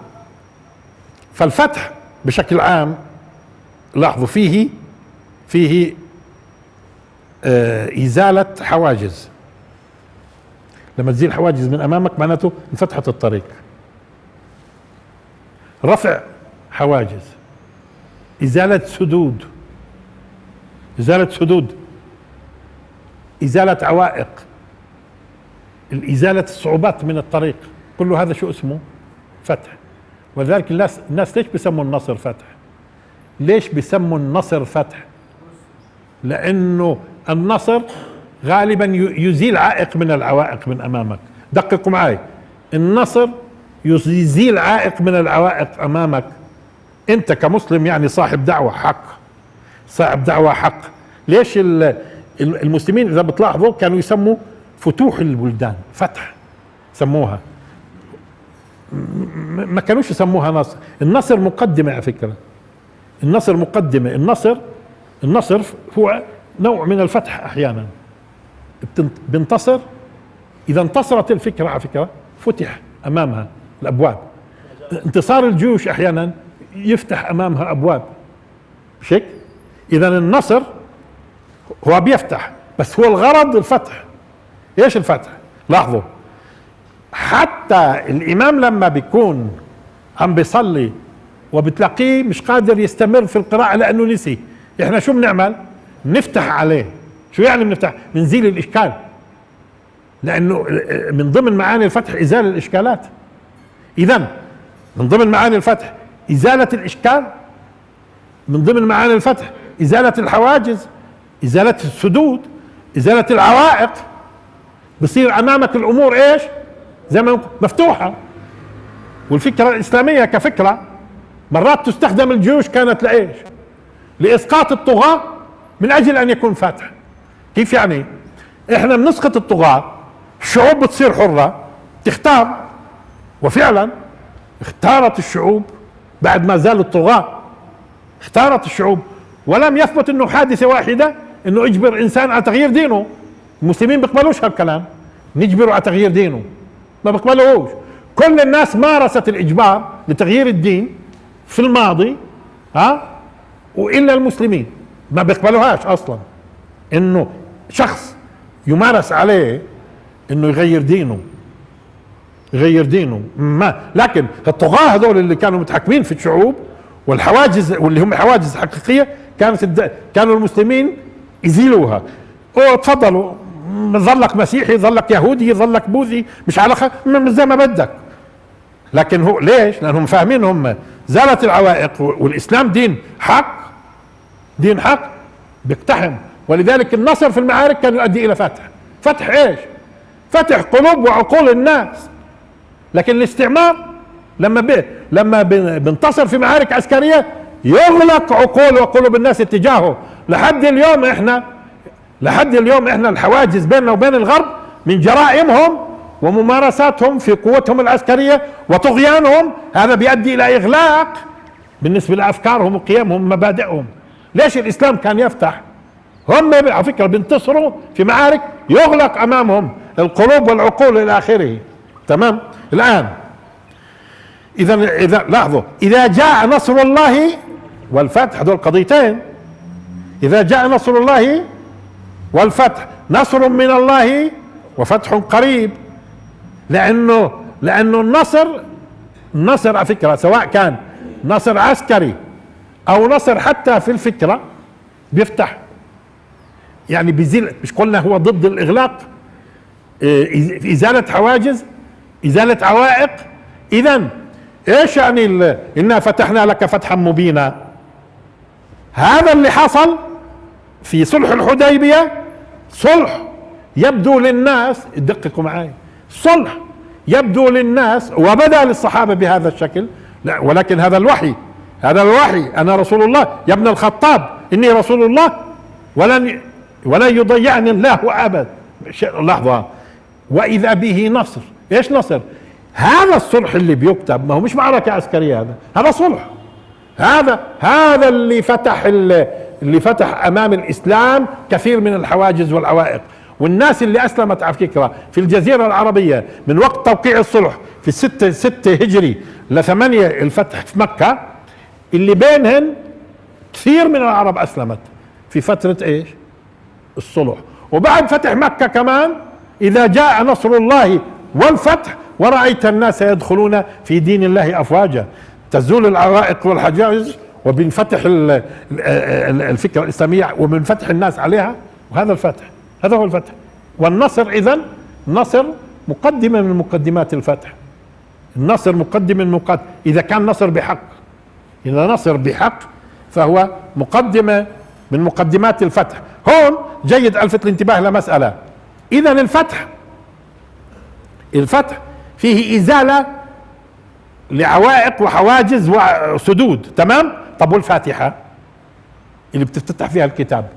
فالفتح بشكل عام لاحظوا فيه فيه آه إزالة حواجز. لما تزيل حواجز من أمامك معناته انفتحت الطريق. رفع حواجز. إزالة سدود. إزالة سدود إزالة عوائق إزالة الصعوبات من الطريق كل هذا شو اسمه؟ فتح. ولذلك الناس الناس ليش بيسموا النصر فتح؟ ليش بيسموا النصر فتح؟ لأنه النصر غالبا يزيل عائق من العوائق من أمامك. دققوا معي النصر يزيل عائق من العوائق أمامك. أنت كمسلم يعني صاحب دعوة حق. صاحب دعوة حق. ليش المسلمين إذا بتلاحظوا كانوا يسموا فتوح البلدان فتح سموها. ما كانوش يسموها نصر. النصر مقدمة على فكرة. النصر مقدمة. النصر النصر هو نوع من الفتح أحيانا. بينتصر. إذا انتصرت الفكرة على فكرة فتح أمامها الأبواب. انتصار الجيوش أحيانا يفتح أمامها أبواب. مش هيك؟ إذا النصر هو بيفتح بس هو الغرض الفتح. إيش الفتح؟ لاحظوا حتى الإمام لما بيكون عم بيصلي وبتلاقيه مش قادر يستمر في القراءة لأنه نسي إحنا شو بنعمل؟ نفتح عليه. شو يعني بنفتح؟ بنزيل الإشكال. لأنه من ضمن معاني الفتح إزالة الإشكالات. إذا من ضمن معاني الفتح إزالة الإشكال. من ضمن معاني الفتح إزالة الحواجز إزالة السدود إزالة العوائق. بصير أمامك الأمور إيش؟ زي ما مفتوحة. والفكرة الإسلامية كفكرة مرات تستخدم الجيوش كانت لإيش؟ لإسقاط الطغاة من أجل أن يكون فاتح. كيف يعني؟ إحنا بنسقط الطغاة الشعوب بتصير حرة تختار. وفعلا اختارت الشعوب بعد ما زالوا الطغاة اختارت الشعوب. ولم يثبت إنه حادثة واحدة إنه اجبر إنسان على تغيير دينه. المسلمين بيقبلوش هالكلام. نجبره على تغيير دينه. ما بيقبلوهوش. كل الناس مارست الإجبار لتغيير الدين في الماضي ها؟ وإلا المسلمين ما بيقبلوهاش أصلا. إنه شخص يمارس عليه إنه يغير دينه. يغير دينه. ما لكن الطغاة هذول اللي كانوا متحكمين في الشعوب والحواجز واللي هم حواجز حقيقية كانت الد... كانوا المسلمين يزيلوها. أو تفضلوا. ظلك مسيحي ظلك يهودي ظلك بوذي مش علاقة زي ما بدك. لكن هو ليش؟ لانهم فاهمين هم زالت العوائق والإسلام دين حق. دين حق بيقتحم. ولذلك النصر في المعارك كان يؤدي إلى فتح. فتح إيش؟ فتح قلوب وعقول الناس. لكن الاستعمار لما بي لما بنتصر في معارك عسكرية يغلق عقول وقلوب الناس اتجاهه. لحد اليوم إحنا لحد اليوم إحنا الحواجز بيننا وبين الغرب من جرائمهم وممارساتهم في قوتهم العسكرية وطغيانهم. هذا بيؤدي إلى إغلاق بالنسبة لأفكارهم وقيمهم ومبادئهم. ليش الإسلام كان يفتح؟ هم على فكرة بينتصروا في معارك يغلق أمامهم القلوب والعقول إلى آخره. تمام؟ الآن. اذا اذا لاحظوا إذا جاء نصر الله والفتح هذول قضيتين. إذا جاء نصر الله والفتح نصر من الله وفتح قريب. لأنه لأنه النصر النصر على فكرة سواء كان نصر عسكري أو نصر حتى في الفكرة بيفتح. يعني بيزيل مش قلنا هو ضد الإغلاق. إيه، إزالة حواجز إزالة عوائق. اذا إيش يعني إنا فتحنا لك فتحا مبينا. هذا اللي حصل في صلح الحديبية. صلح يبدو للناس دققوا معي صلح يبدو للناس وبدا للصحابة بهذا الشكل. لا ولكن هذا الوحي هذا الوحي. أنا رسول الله. يا ابن الخطاب إني رسول الله. ولن ولن يضيعني الله ابدا لحظة. وإذا به نصر. إيش نصر؟ هذا الصلح اللي بيكتب. ما هو مش معركة عسكرية هذا. هذا صلح. هذا هذا اللي فتح اللي فتح أمام الإسلام كثير من الحواجز والعوائق. والناس اللي أسلمت على فكرة في الجزيرة العربية من وقت توقيع الصلح في الستة ستة هجري لثمانية الفتح في مكة اللي بينهن كثير من العرب أسلمت. في فترة إيش؟ الصلح. وبعد فتح مكة كمان إذا جاء نصر الله والفتح ورأيت الناس يدخلون في دين الله أفواجا. تزول العوائق والحجاز وبنفتح الفكرة الإسلامية وبنفتح الناس عليها وهذا الفتح هذا هو الفتح. والنصر إذا نصر مقدمة من مقدمات الفتح. النصر مقدمة من مقدم إذا كان نصر بحق. إذا نصر بحق فهو مقدمة من مقدمات الفتح. هون جيد ألفت الانتباه لمسألة. إذا الفتح الفتح فيه إزالة لعوائق وحواجز وسدود. تمام؟ طب والفاتحة؟ اللي بتفتح فيها الكتاب.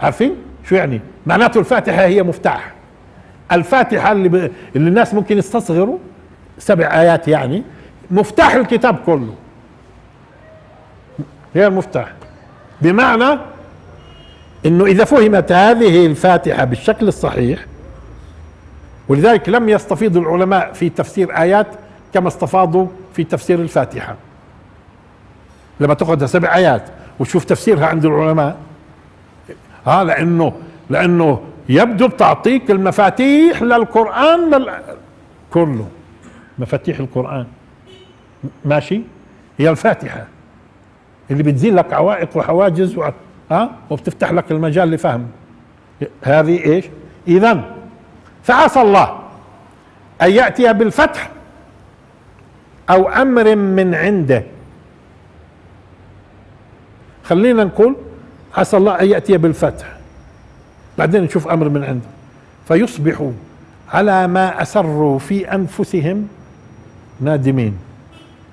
عارفين؟ شو يعني؟ معناته الفاتحة هي مفتاح. الفاتحة اللي, ب... اللي الناس ممكن يستصغروا سبع آيات يعني مفتاح الكتاب كله. هي المفتاح بمعنى إنه إذا فهمت هذه الفاتحة بالشكل الصحيح ولذلك لم يستفيض العلماء في تفسير آيات كما استفاضوا في تفسير الفاتحة. لما تاخذها سبع آيات وتشوف تفسيرها عند العلماء آه لأنه لأنه يبدو بتعطيك المفاتيح للقرآن لل... كله. مفاتيح القرآن. ماشي؟ هي الفاتحة. اللي بتزيل لك عوائق وحواجز و... ها وبتفتح لك المجال لفهم. هذه إيش؟ اذا فعسى الله أن يأتي بالفتح أو أمر من عنده. خلينا نقول عسى الله أن يأتي بالفتح. بعدين نشوف أمر من عنده. فيصبحوا على ما أسروا في أنفسهم نادمين.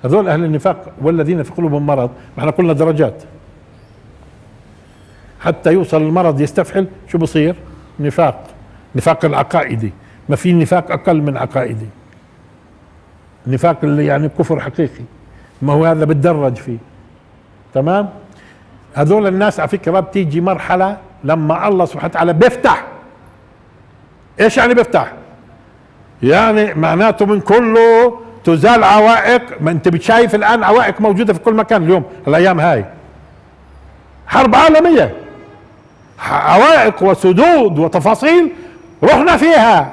هذول أهل النفاق والذين في قلوبهم مرض. ما إحنا قلنا درجات. حتى يوصل المرض يستفحل شو بصير؟ نفاق. نفاق العقائدي. ما في نفاق أقل من عقائدي. نفاق اللي يعني كفر حقيقي. ما هو هذا بتدرج فيه. تمام؟ هذول الناس على فكرة بتيجي مرحلة لما الله سبحانه وتعالى بيفتح. إيش يعني بيفتح؟ يعني معناته من كله تزال عوائق. ما أنت بتشايف الآن عوائق موجودة في كل مكان اليوم الأيام هاي. حرب عالمية. عوائق وسدود وتفاصيل رحنا فيها.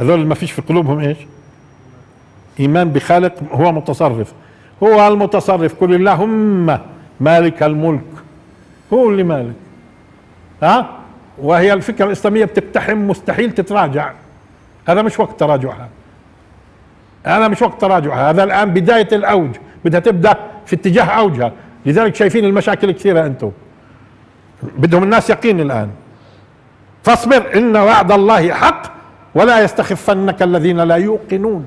هذول ما فيش في قلوبهم إيش؟ إيمان بخالق هو متصرف. هو المتصرف. قل اللهم مالك الملك. هو اللي مالك. ها؟ وهي الفكرة الإسلامية بتقتحم مستحيل تتراجع. هذا مش وقت تراجعها. هذا مش وقت تراجعها. هذا الآن بداية الأوج. بدها تبدأ في اتجاه أوجها. لذلك شايفين المشاكل كثيرة أنتم. بدهم الناس يقين الآن. فاصبر. إن وعد الله حق. ولا يستخفنك الذين لا يوقنون.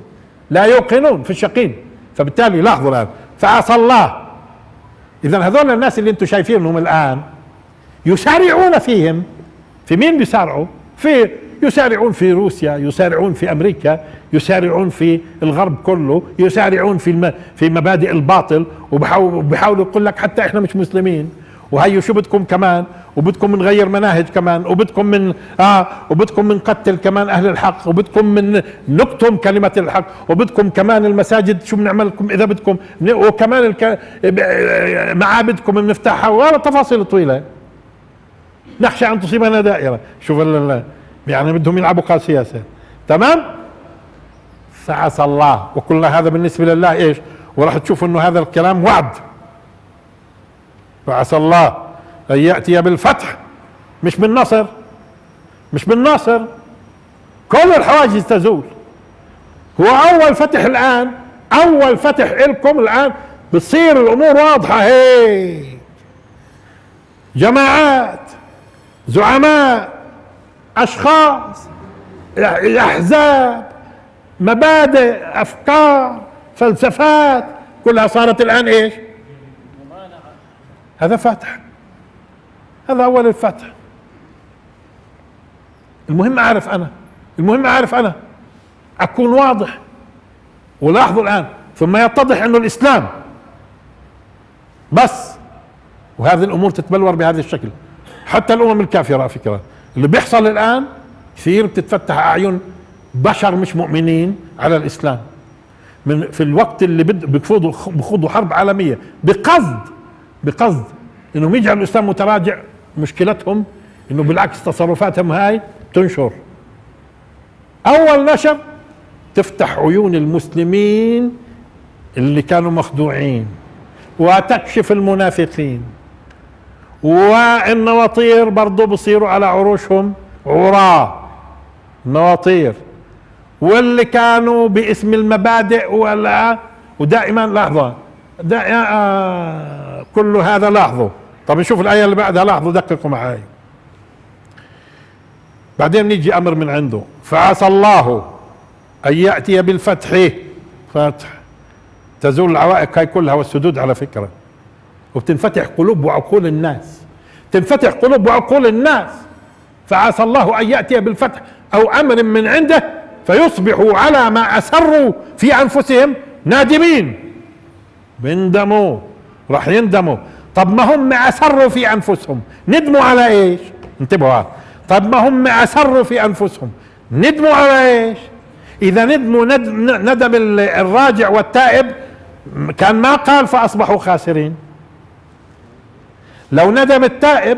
لا يوقنون في الشقين فبالتالي لاحظوا الان فعسى الله. اذا هذول الناس اللي أنتم شايفينهم الآن يسارعون فيهم. في مين بيسارعوا؟ في يسارعون في روسيا يسارعون في أمريكا يسارعون في الغرب كله يسارعون في في مبادئ الباطل وبحاولوا يقول لك حتى إحنا مش مسلمين. وهيو شو بدكم كمان؟ وبدكم نغير مناهج كمان وبدكم من آه وبدكم من قتل كمان أهل الحق وبدكم من نكتم كلمة الحق وبدكم كمان المساجد شو بنعمل لكم إذا بدكم؟ وكمان الك... معابدكم بنفتحها ولا تفاصيل طويلة. نخشى أن تصيبنا دائرة. شوف يعني بدهم يلعبوا قال سياسة. تمام؟ فعسى الله. وقلنا هذا بالنسبة لله إيش؟ وراح تشوف إنه هذا الكلام وعد. فعسى الله أن يأتي بالفتح. مش بالنصر مش بالنصر كل الحواجز تزول. هو أول فتح الآن أول فتح لكم الآن. بتصير الأمور واضحة. هيك. جماعات زعماء أشخاص احزاب مبادئ أفكار فلسفات كلها صارت الآن إيش؟ هذا فتح هذا أول الفتح المهم أعرف أنا. المهم أعرف أنا. أكون واضح. ولاحظوا الآن. ثم يتضح انه الإسلام. بس. وهذه الأمور تتبلور بهذا الشكل. حتى الأمم الكافرة على فكرة. اللي بيحصل الآن كثير بتتفتح أعين بشر مش مؤمنين على الإسلام. من في الوقت اللي بيخوضوا حرب عالمية. بقصد بقصد إنهم يجعلوا الإسلام متراجع مشكلتهم إنه بالعكس تصرفاتهم هاي تنشر. أول نشر تفتح عيون المسلمين اللي كانوا مخدوعين وتكشف المنافقين والنواطير برضو بصيروا على عروشهم عراة. نواطير واللي كانوا باسم المبادئ ولا ودائما لحظة دائما آه كل هذا لاحظوا. طب نشوف الآية اللي بعدها لاحظوا دققوا معي بعدين نيجي أمر من عنده. فعسى الله أن يأتي بالفتح. فتح. تزول العوائق هاي كلها والسدود على فكرة. وبتنفتح قلوب وعقول الناس. تنفتح قلوب وعقول الناس. فعسى الله أن يأتي بالفتح أو أمر من عنده فيصبحوا على ما أسروا في أنفسهم نادمين. بيندموا راح يندموا. طب ما هم أسروا في أنفسهم. ندموا على إيش؟ انتبهوا طب ما هم أسروا في أنفسهم. ندموا على إيش؟ إذا ندموا ندم الراجع والتائب كان ما قال فأصبحوا خاسرين. لو ندم التائب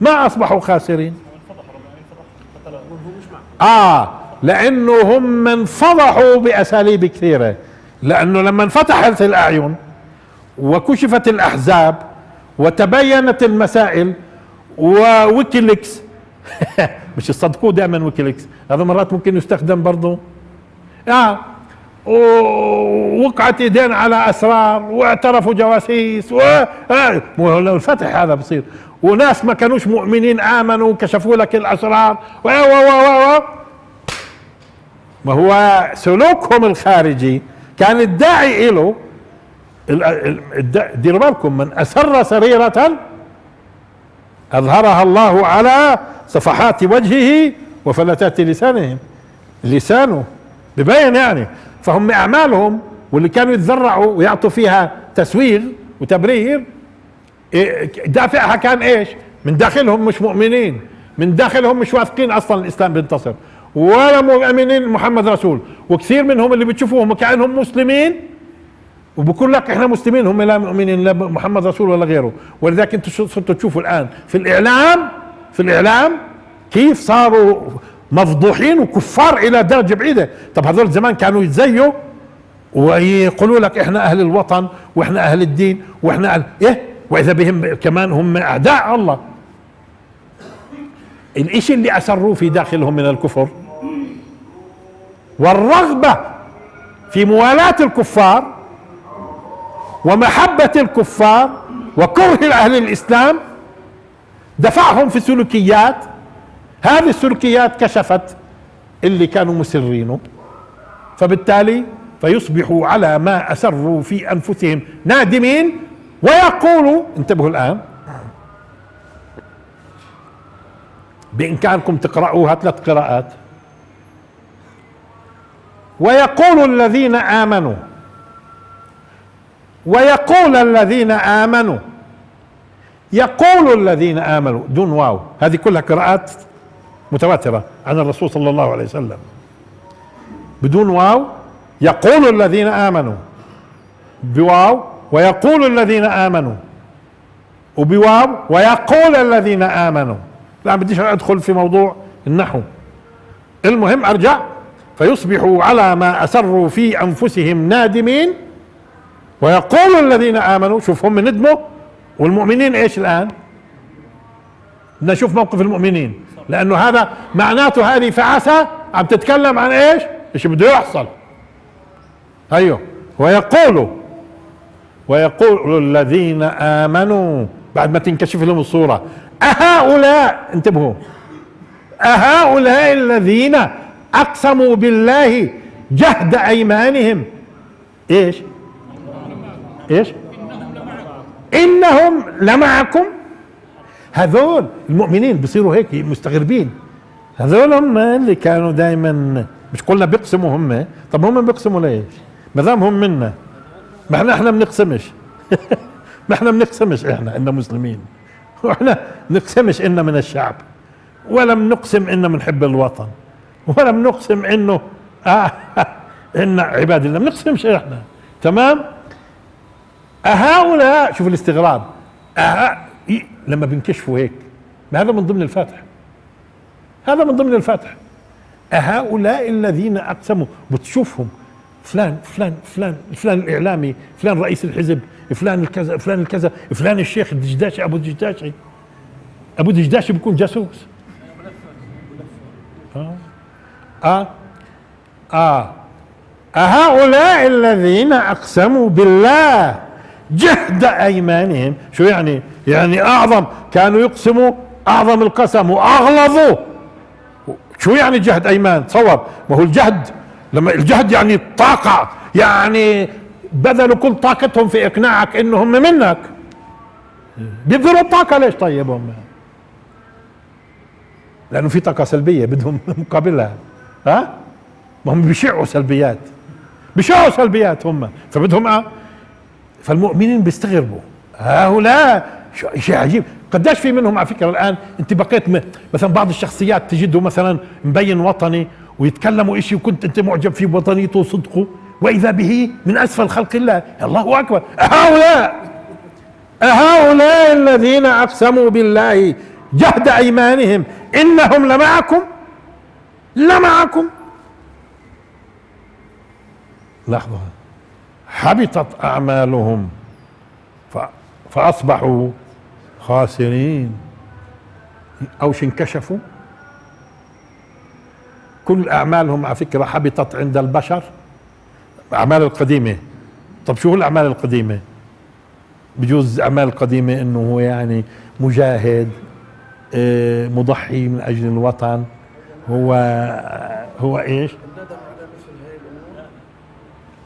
ما أصبحوا خاسرين. آه لأنه هم انفضحوا بأساليب كثيرة. لأنه لما انفتحت الأعين وكشفت الأحزاب وتبينت المسائل وويكيليكس. <laughs> مش تصدقوه دائما ويكيليكس. هذا مرات ممكن يستخدم برضه آه ووقعت إيدين على أسرار واعترفوا جواسيس و آه. لو الفتح هذا بصير. وناس ما كانوش مؤمنين آمنوا وكشفوا لك الأسرار. و و و ما هو سلوكهم الخارجي كان الداعي له ديروا بالكم من أسر سريرة أظهرها الله على صفحات وجهه وفلتات لسانهم لسانه ببين يعني. فهم أعمالهم واللي كانوا يتذرعوا ويعطوا فيها تسويغ وتبرير إيه، دافعها كان إيش؟ من داخلهم مش مؤمنين من داخلهم مش واثقين أصلا الإسلام بينتصر ولا مؤمنين محمد رسول. وكثير منهم اللي بتشوفوهم كانهم مسلمين وبقول لك إحنا مسلمين هم لا مؤمنين لا محمد رسول ولا غيره. ولذلك أنتم صرتوا تشوفوا الآن في الإعلام في الإعلام كيف صاروا مفضوحين وكفار إلى درجة بعيدة. طب هذول زمان كانوا يتزيوا ويقولوا لك إحنا أهل الوطن وإحنا أهل الدين وإحنا أهل إيه؟ وإذا بهم كمان هم أعداء الله. الإشي اللي أسروه في داخلهم من الكفر والرغبة في موالاة الكفار ومحبة الكفار وكره أهل الإسلام دفعهم في سلوكيات. هذه السلوكيات كشفت اللي كانوا مسرينه فبالتالي فيصبحوا على ما أسروا في أنفسهم نادمين ويقولوا انتبهوا الآن بامكانكم تقرأوها ثلاث قراءات. ويقول الذين آمنوا ويقول الذين آمنوا. يقول الذين آمنوا. دون واو. هذه كلها قراءات متواترة عن الرسول صلى الله عليه وسلم. بدون واو. يقول الذين آمنوا. بواو. ويقول الذين آمنوا. وبواو. ويقول الذين آمنوا. لا بديش أدخل في موضوع النحو. المهم أرجع. فيصبحوا على ما أسروا في أنفسهم نادمين. ويقول الذين آمنوا شوف هم ندموا. والمؤمنين إيش الآن؟ بدنا نشوف موقف المؤمنين. لأنه هذا معناته هذه فعسى عم تتكلم عن إيش؟ إيش بده يحصل. أيوه. ويقول ويقول الذين آمنوا. بعد ما تنكشف لهم الصورة. أهؤلاء انتبهوا. أهؤلاء الذين أقسموا بالله جهد أيمانهم. إيش؟ إيش؟ إنهم لمعكم. هذول المؤمنين بصيروا هيك مستغربين. هذول هم اللي كانوا دائما مش قلنا بيقسموا هم. طب هم بيقسموا ليش؟ ما دام هم منا ما إحنا إحنا بنقسمش. <laughs> ما إحنا بنقسمش إحنا ان مسلمين. وإحنا بنقسمش ان من الشعب. ولا بنقسم ان بنحب الوطن. ولا بنقسم انه آه <laughs> ان عباد الله بنقسمش إحنا. تمام؟ أهؤلاء شوف الاستغراب. أه لما بينكشفوا هيك. ما هذا من ضمن الفاتح. هذا من ضمن الفاتح. أهؤلاء الذين أقسموا بتشوفهم. فلان فلان فلان فلان الإعلامي فلان رئيس الحزب فلان الكذا فلان الكذا فلان الشيخ الدجداشي أبو الدجداشي. أبو الدجداشي بيكون جاسوس. آه. آه. آه. أهؤلاء الذين أقسموا بالله جهد أيمانهم. شو يعني؟ يعني أعظم كانوا يقسموا أعظم القسم وأغلظوا. شو يعني جهد أيمان؟ تصور. ما هو الجهد. لما الجهد يعني طاقة يعني بذلوا كل طاقتهم في إقناعك إنهم منك. بيبذلوا الطاقة ليش طيب هم؟ لأنه في طاقة سلبية بدهم <laughs> مقابلها. ها؟ ما هم بيشعوا سلبيات. بيشعوا سلبيات هم. فبدهم أه فالمؤمنين بيستغربوا. هؤلاء شيء عجيب. قداش في منهم على فكرة الآن أنت بقيت مثلا بعض الشخصيات تجده مثلا مبين وطني ويتكلموا شيء وكنت أنت معجب فيه بوطنيته وصدقه وإذا به من أسفل خلق الله. الله أكبر. هؤلاء هؤلاء الذين أقسموا بالله جهد أيمانهم إنهم لمعكم لمعكم. لحظة. حبطت أعمالهم فأصبحوا خاسرين. اوش انكشفوا. كل أعمالهم على فكرة حبطت عند البشر. الاعمال القديمة. طب شو الأعمال القديمة؟ بجوز الاعمال القديمه إنه هو يعني مجاهد آه، مضحي من أجل الوطن. هو هو إيش؟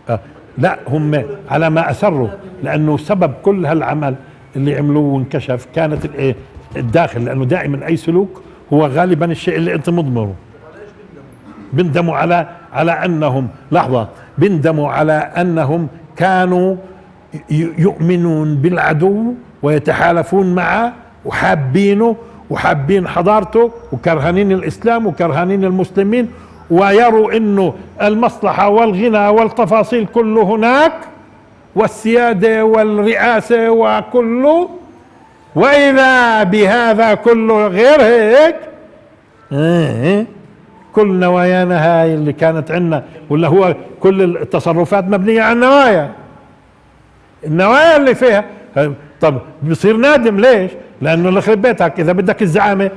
آه، لا هم على ما أسروا لأنه سبب كل هالعمل اللي عملوه وانكشف كانت الايه الداخل لأنه دائما أي سلوك هو غالبا الشيء اللي أنت مضمره. بندموا على على أنهم لحظة بندموا على أنهم كانوا يؤمنون بالعدو ويتحالفون معه وحابينه وحابين حضارته وكرهانين الإسلام وكرهانين المسلمين ويروا إنه المصلحة والغنى والتفاصيل كله هناك والسيادة والرئاسة وكله وإذا بهذا كله غير هيك إيه، كل نوايانا هاي اللي كانت عندنا ولا هو كل التصرفات مبنية على النوايا النوايا اللي فيها طب بصير نادم ليش؟ لأنه اللي خرب بيتك إذا بدك الزعامة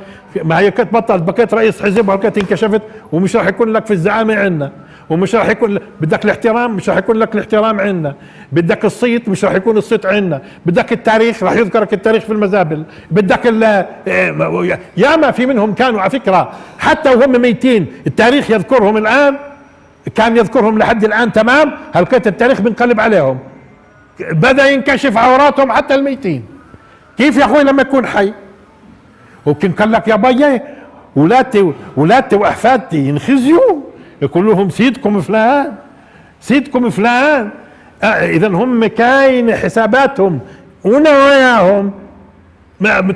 ما هي كنت بطلت بقيت رئيس حزب وهيك انكشفت ومش راح يكون لك في الزعامة عندنا. ومش راح يكون بدك الاحترام مش راح يكون لك الاحترام عندنا. بدك الصيت مش راح يكون الصيت عندنا. بدك التاريخ راح يذكرك التاريخ في المزابل. بدك إيه، ياما في منهم كانوا على فكرة حتى وهم ميتين. التاريخ يذكرهم الآن كان يذكرهم لحد الآن تمام. هلقيت التاريخ بنقلب عليهم؟ بدأ ينكشف عوراتهم حتى الميتين. كيف يا أخوي لما يكون حي؟ وكان قال لك يا بيي ولادتي ولادتي واحفادتي ينخزيوا يقول لهم سيدكم فلان سيدكم فلان. اذا هم كاين حساباتهم ونواياهم.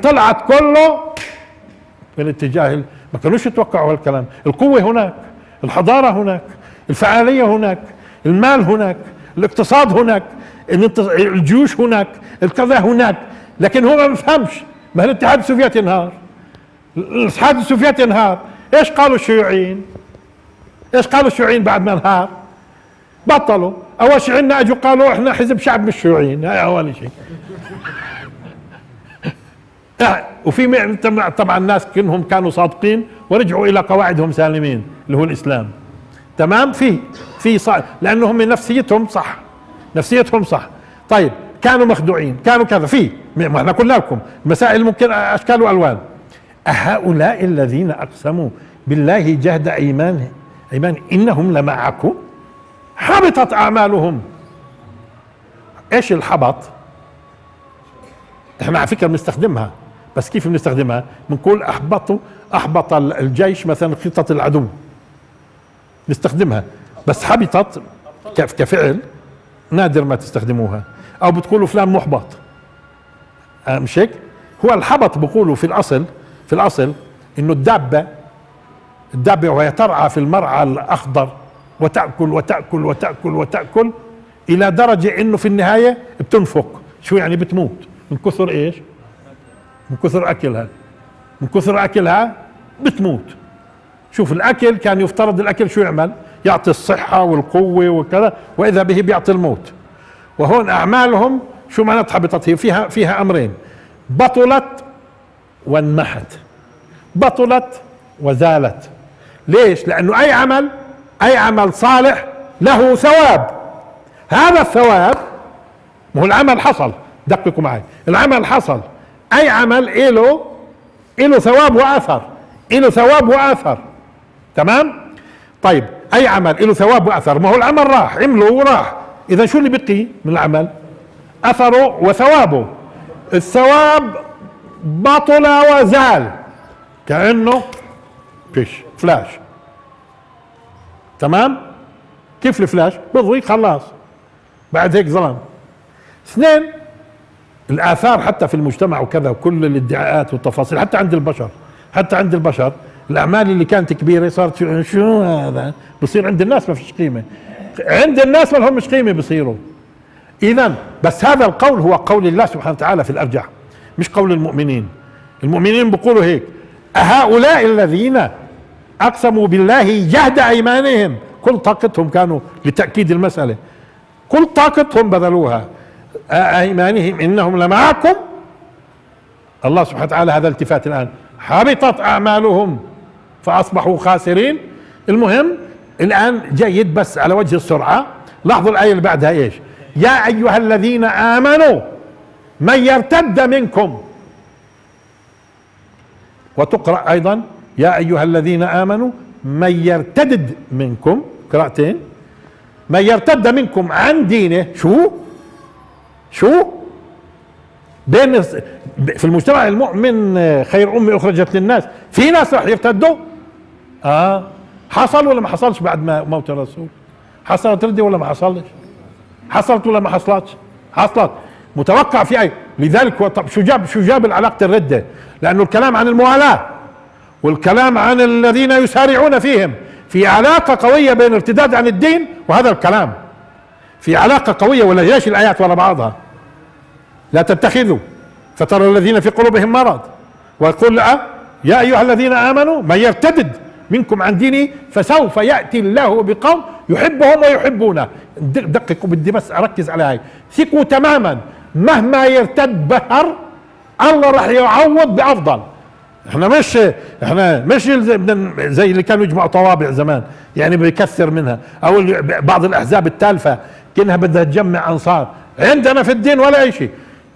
طلعت كله. في الاتجاه ما كانوش يتوقعوا هالكلام. القوة هناك الحضارة هناك الفعالية هناك المال هناك الاقتصاد هناك الجيوش هناك الكذا هناك. لكن هو ما بفهمش. ما الاتحاد السوفيتي انهار الاتحاد السوفيتي انهار إيش قالوا الشيوعيين؟ إيش قالوا الشيوعيين بعد ما انهار؟ بطلوا. أول شيء عندنا أجوا قالوا إحنا حزب شعب مش شيوعيين. هاي أول شيء. آه، <laughs> وفي طبعا الناس كلهم كانوا صادقين ورجعوا إلى قواعدهم سالمين اللي هو الإسلام. تمام؟ في في لأنهم نفسيتهم صح. نفسيتهم صح. طيب كانوا مخدوعين. كانوا كذا. في ما إحنا قلنا لكم المسائل ممكن أشكال وألوان. أهؤلاء الذين أقسموا بالله جهد أيمان أيمان إنهم لمعكم حبطت أعمالهم. إيش الحبط؟ إحنا على فكرة بنستخدمها. بس كيف بنستخدمها؟ بنقول أحبطوا أحبط الجيش مثلا خطة العدو. نستخدمها. بس حبطت كفعل نادر ما تستخدموها. أو بتقولوا فلان محبط. مش هيك هو الحبط بقولوا في الأصل في الأصل إنه الدابة الدابة وهي ترعى في المرعى الأخضر وتأكل وتأكل وتأكل وتأكل إلى درجة إنه في النهاية بتنفق. شو يعني بتموت؟ من كثر إيش؟ من كثر أكلها. من كثر أكلها بتموت. شوف الأكل كان يفترض الأكل شو يعمل؟ يعطي الصحة والقوة وكذا وإذا به بيعطي الموت. وهون أعمالهم شو معناتها حبطت هي فيها فيها أمرين. بطلت وانمحت. بطلت وزالت. ليش؟ لأنه أي عمل أي عمل صالح له ثواب. هذا الثواب ما هو العمل حصل. دققوا معي. العمل حصل. أي عمل له له ثواب وأثر. له ثواب وأثر. تمام؟ طيب أي عمل له ثواب وأثر؟ ما هو العمل راح. عمله وراح. اذا شو اللي بقي من العمل؟ اثره وثوابه الثواب بطل وزال. كأنه فيش فلاش. تمام؟ كيف الفلاش؟ بضوي خلاص. بعد هيك ظلم. اثنين الآثار حتى في المجتمع وكذا وكل الادعاءات والتفاصيل حتى عند البشر. حتى عند البشر. الأعمال اللي كانت كبيرة صارت شو, هذا؟ بصير عند الناس ما فيش قيمة. عند الناس ما لهمش قيمة بصيروا. اذا بس هذا القول هو قول الله سبحانه وتعالى في الأرجح مش قول المؤمنين. المؤمنين بيقولوا هيك أهؤلاء الذين أقسموا بالله جهد أيمانهم كل طاقتهم كانوا لتأكيد المسألة. كل طاقتهم بذلوها. أيمانهم إنهم لمعكم الله سبحانه وتعالى هذا التفات الآن. حبطت أعمالهم فأصبحوا خاسرين. المهم الآن جيد بس على وجه السرعة. لاحظوا الآية اللي بعدها إيش؟ يا أيها الذين آمنوا من يرتد منكم. وتقرأ أيضا يا أيها الذين آمنوا من يرتد منكم. قراءتين. من يرتد منكم عن دينه. شو؟ شو؟ بين في المجتمع المؤمن خير أمي أخرجت للناس. في ناس راح يرتدوا؟ آه. حصل ولا ما حصلش بعد ما موت الرسول؟ حصلت ردة ولا ما حصلش؟ حصلت ولا ما حصلتش؟ حصلت. متوقع في أي؟ لذلك طب شو جاب شو جاب علاقه الردة؟ لأنه الكلام عن الموالاة والكلام عن الذين يسارعون فيهم. في علاقة قوية بين الارتداد عن الدين وهذا الكلام. في علاقة قوية ولا ليش الآيات ورا بعضها. لا تتخذوا. فترى الذين في قلوبهم مرض. ويقول لا يا أيها الذين آمنوا من يرتد منكم عن دينه فسوف يأتي الله بقوم يحبهم ويحبونه. دققوا بدي بس اركز على هاي. ثقوا تماما. مهما يرتد بهر الله راح يعوض بأفضل. إحنا مش إحنا مش زي اللي كانوا يجمعوا طوابع زمان يعني بيكثر منها. أو بعض الأحزاب التالفة كأنها بدها تجمع أنصار. عندنا في الدين ولا شيء.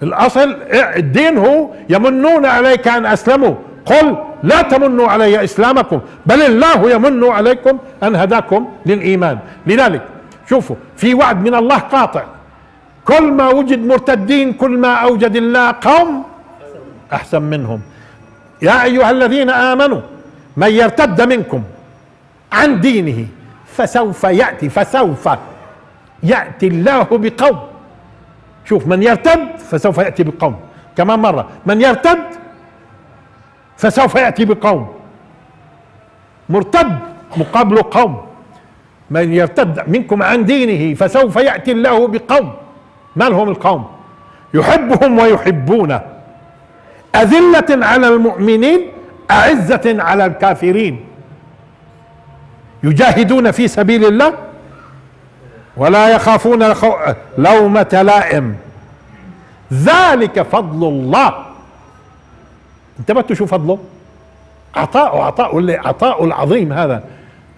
الأصل الدين هو يمنون عليك أن أسلموا. قل لا تمنوا علي إسلامكم بل الله يمن عليكم أن هداكم للإيمان. لذلك شوفوا في وعد من الله قاطع. كل ما وجد مرتدين كل ما أوجد الله قوم أحسن منهم. يا أيها الذين آمنوا من يرتد منكم عن دينه فسوف يأتي فسوف يأتي الله بقوم. شوف من يرتد فسوف يأتي بقوم. كمان مرة من يرتد فسوف يأتي بقوم. مرتد مقابل قوم. من يرتد منكم عن دينه فسوف يأتي الله بقوم. من هم القوم؟ يحبهم ويحبونه. أذلة على المؤمنين أعزة على الكافرين. يجاهدون في سبيل الله ولا يخافون لومة لائم. ذلك فضل الله. انتبهتوا شو فضله. عطاء عطاء عطاء العظيم هذا.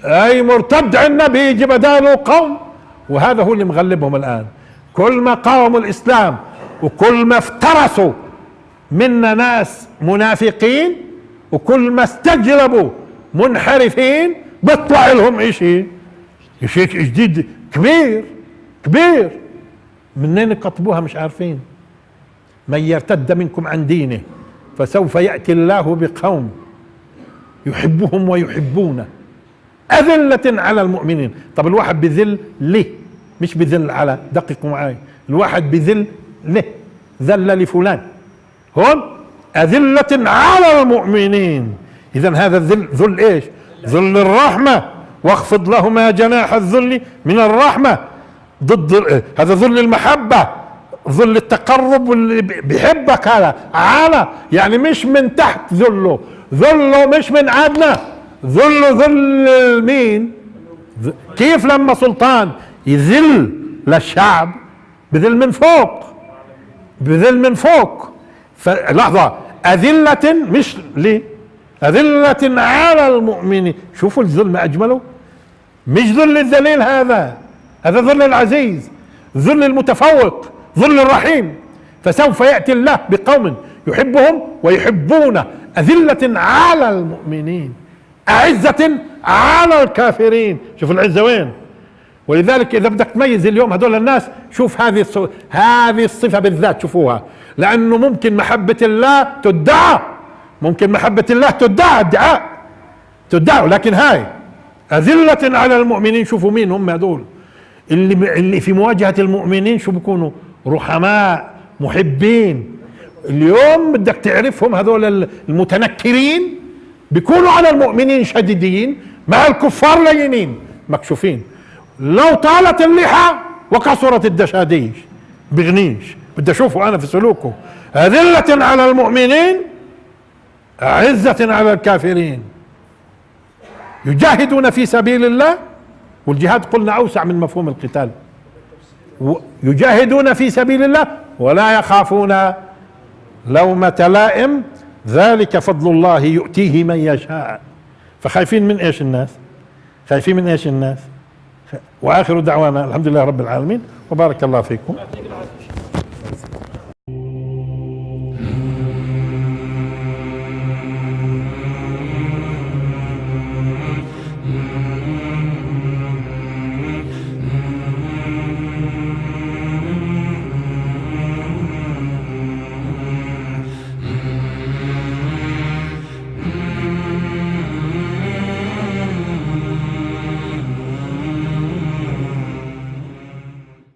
أي مرتد عنا بيجي بداله قوم وهذا هو اللي مغلبهم الآن. كل ما قاوموا الإسلام وكل ما افترسوا منا ناس منافقين وكل ما استجلبوا منحرفين بيطلع لهم إشي. شيء جديد؟ كبير كبير. منين قطبوها مش عارفين. من يرتد منكم عن دينه. فسوف يأتي الله بقوم يحبهم ويحبونه. أذلة على المؤمنين. طب الواحد بذل ليه؟ مش بذل على دققوا معي الواحد بذل له. ذل لفلان. هون أذلة على المؤمنين. إذا هذا الذل ذل إيش؟ ذل الرحمة واخفض لهما جناح الذل من الرحمة. ضد هذا ذل المحبة ذل التقرب واللي بيحبك هذا على يعني مش من تحت ذله ذله مش من عدنا ذله ذل مين؟ كيف لما سلطان يذل للشعب؟ بذل من فوق. بذل من فوق. فلحظة أذلة مش ليه أذلة على المؤمنين شوفوا الذل ما أجمله. مش ذل الذليل هذا. هذا ذل العزيز. ذل المتفوق. ذل الرحيم. فسوف يأتي الله بقوم يحبهم ويحبونه أذلة على المؤمنين أعزة على الكافرين. شوف العزة وين؟ ولذلك إذا بدك تميز اليوم هذول الناس شوف هذه هذه الصفة بالذات شوفوها. لأنه ممكن محبة الله تدعى ممكن محبة الله تدعى ادعاء تدعى لكن هاي أذلة على المؤمنين. شوفوا مين هم هذول اللي اللي في مواجهة المؤمنين شو بيكونوا؟ رحماء محبين. اليوم بدك تعرفهم هذول المتنكرين؟ بيكونوا على المؤمنين شديدين مع الكفار لينين. مكشوفين. لو طالت اللحى وقصرت الدشاديش. بغنيش. بدي أشوفه أنا في سلوكه. أذلة على المؤمنين عزة على الكافرين. يجاهدون في سبيل الله؟ والجهاد قلنا أوسع من مفهوم القتال. يجاهدون في سبيل الله ولا يخافون لومة لائم. ذلك فضل الله يؤتيه من يشاء. فخايفين من إيش الناس؟ خايفين من إيش الناس؟ وآخر دعوانا الحمد لله رب العالمين. وبارك الله فيكم.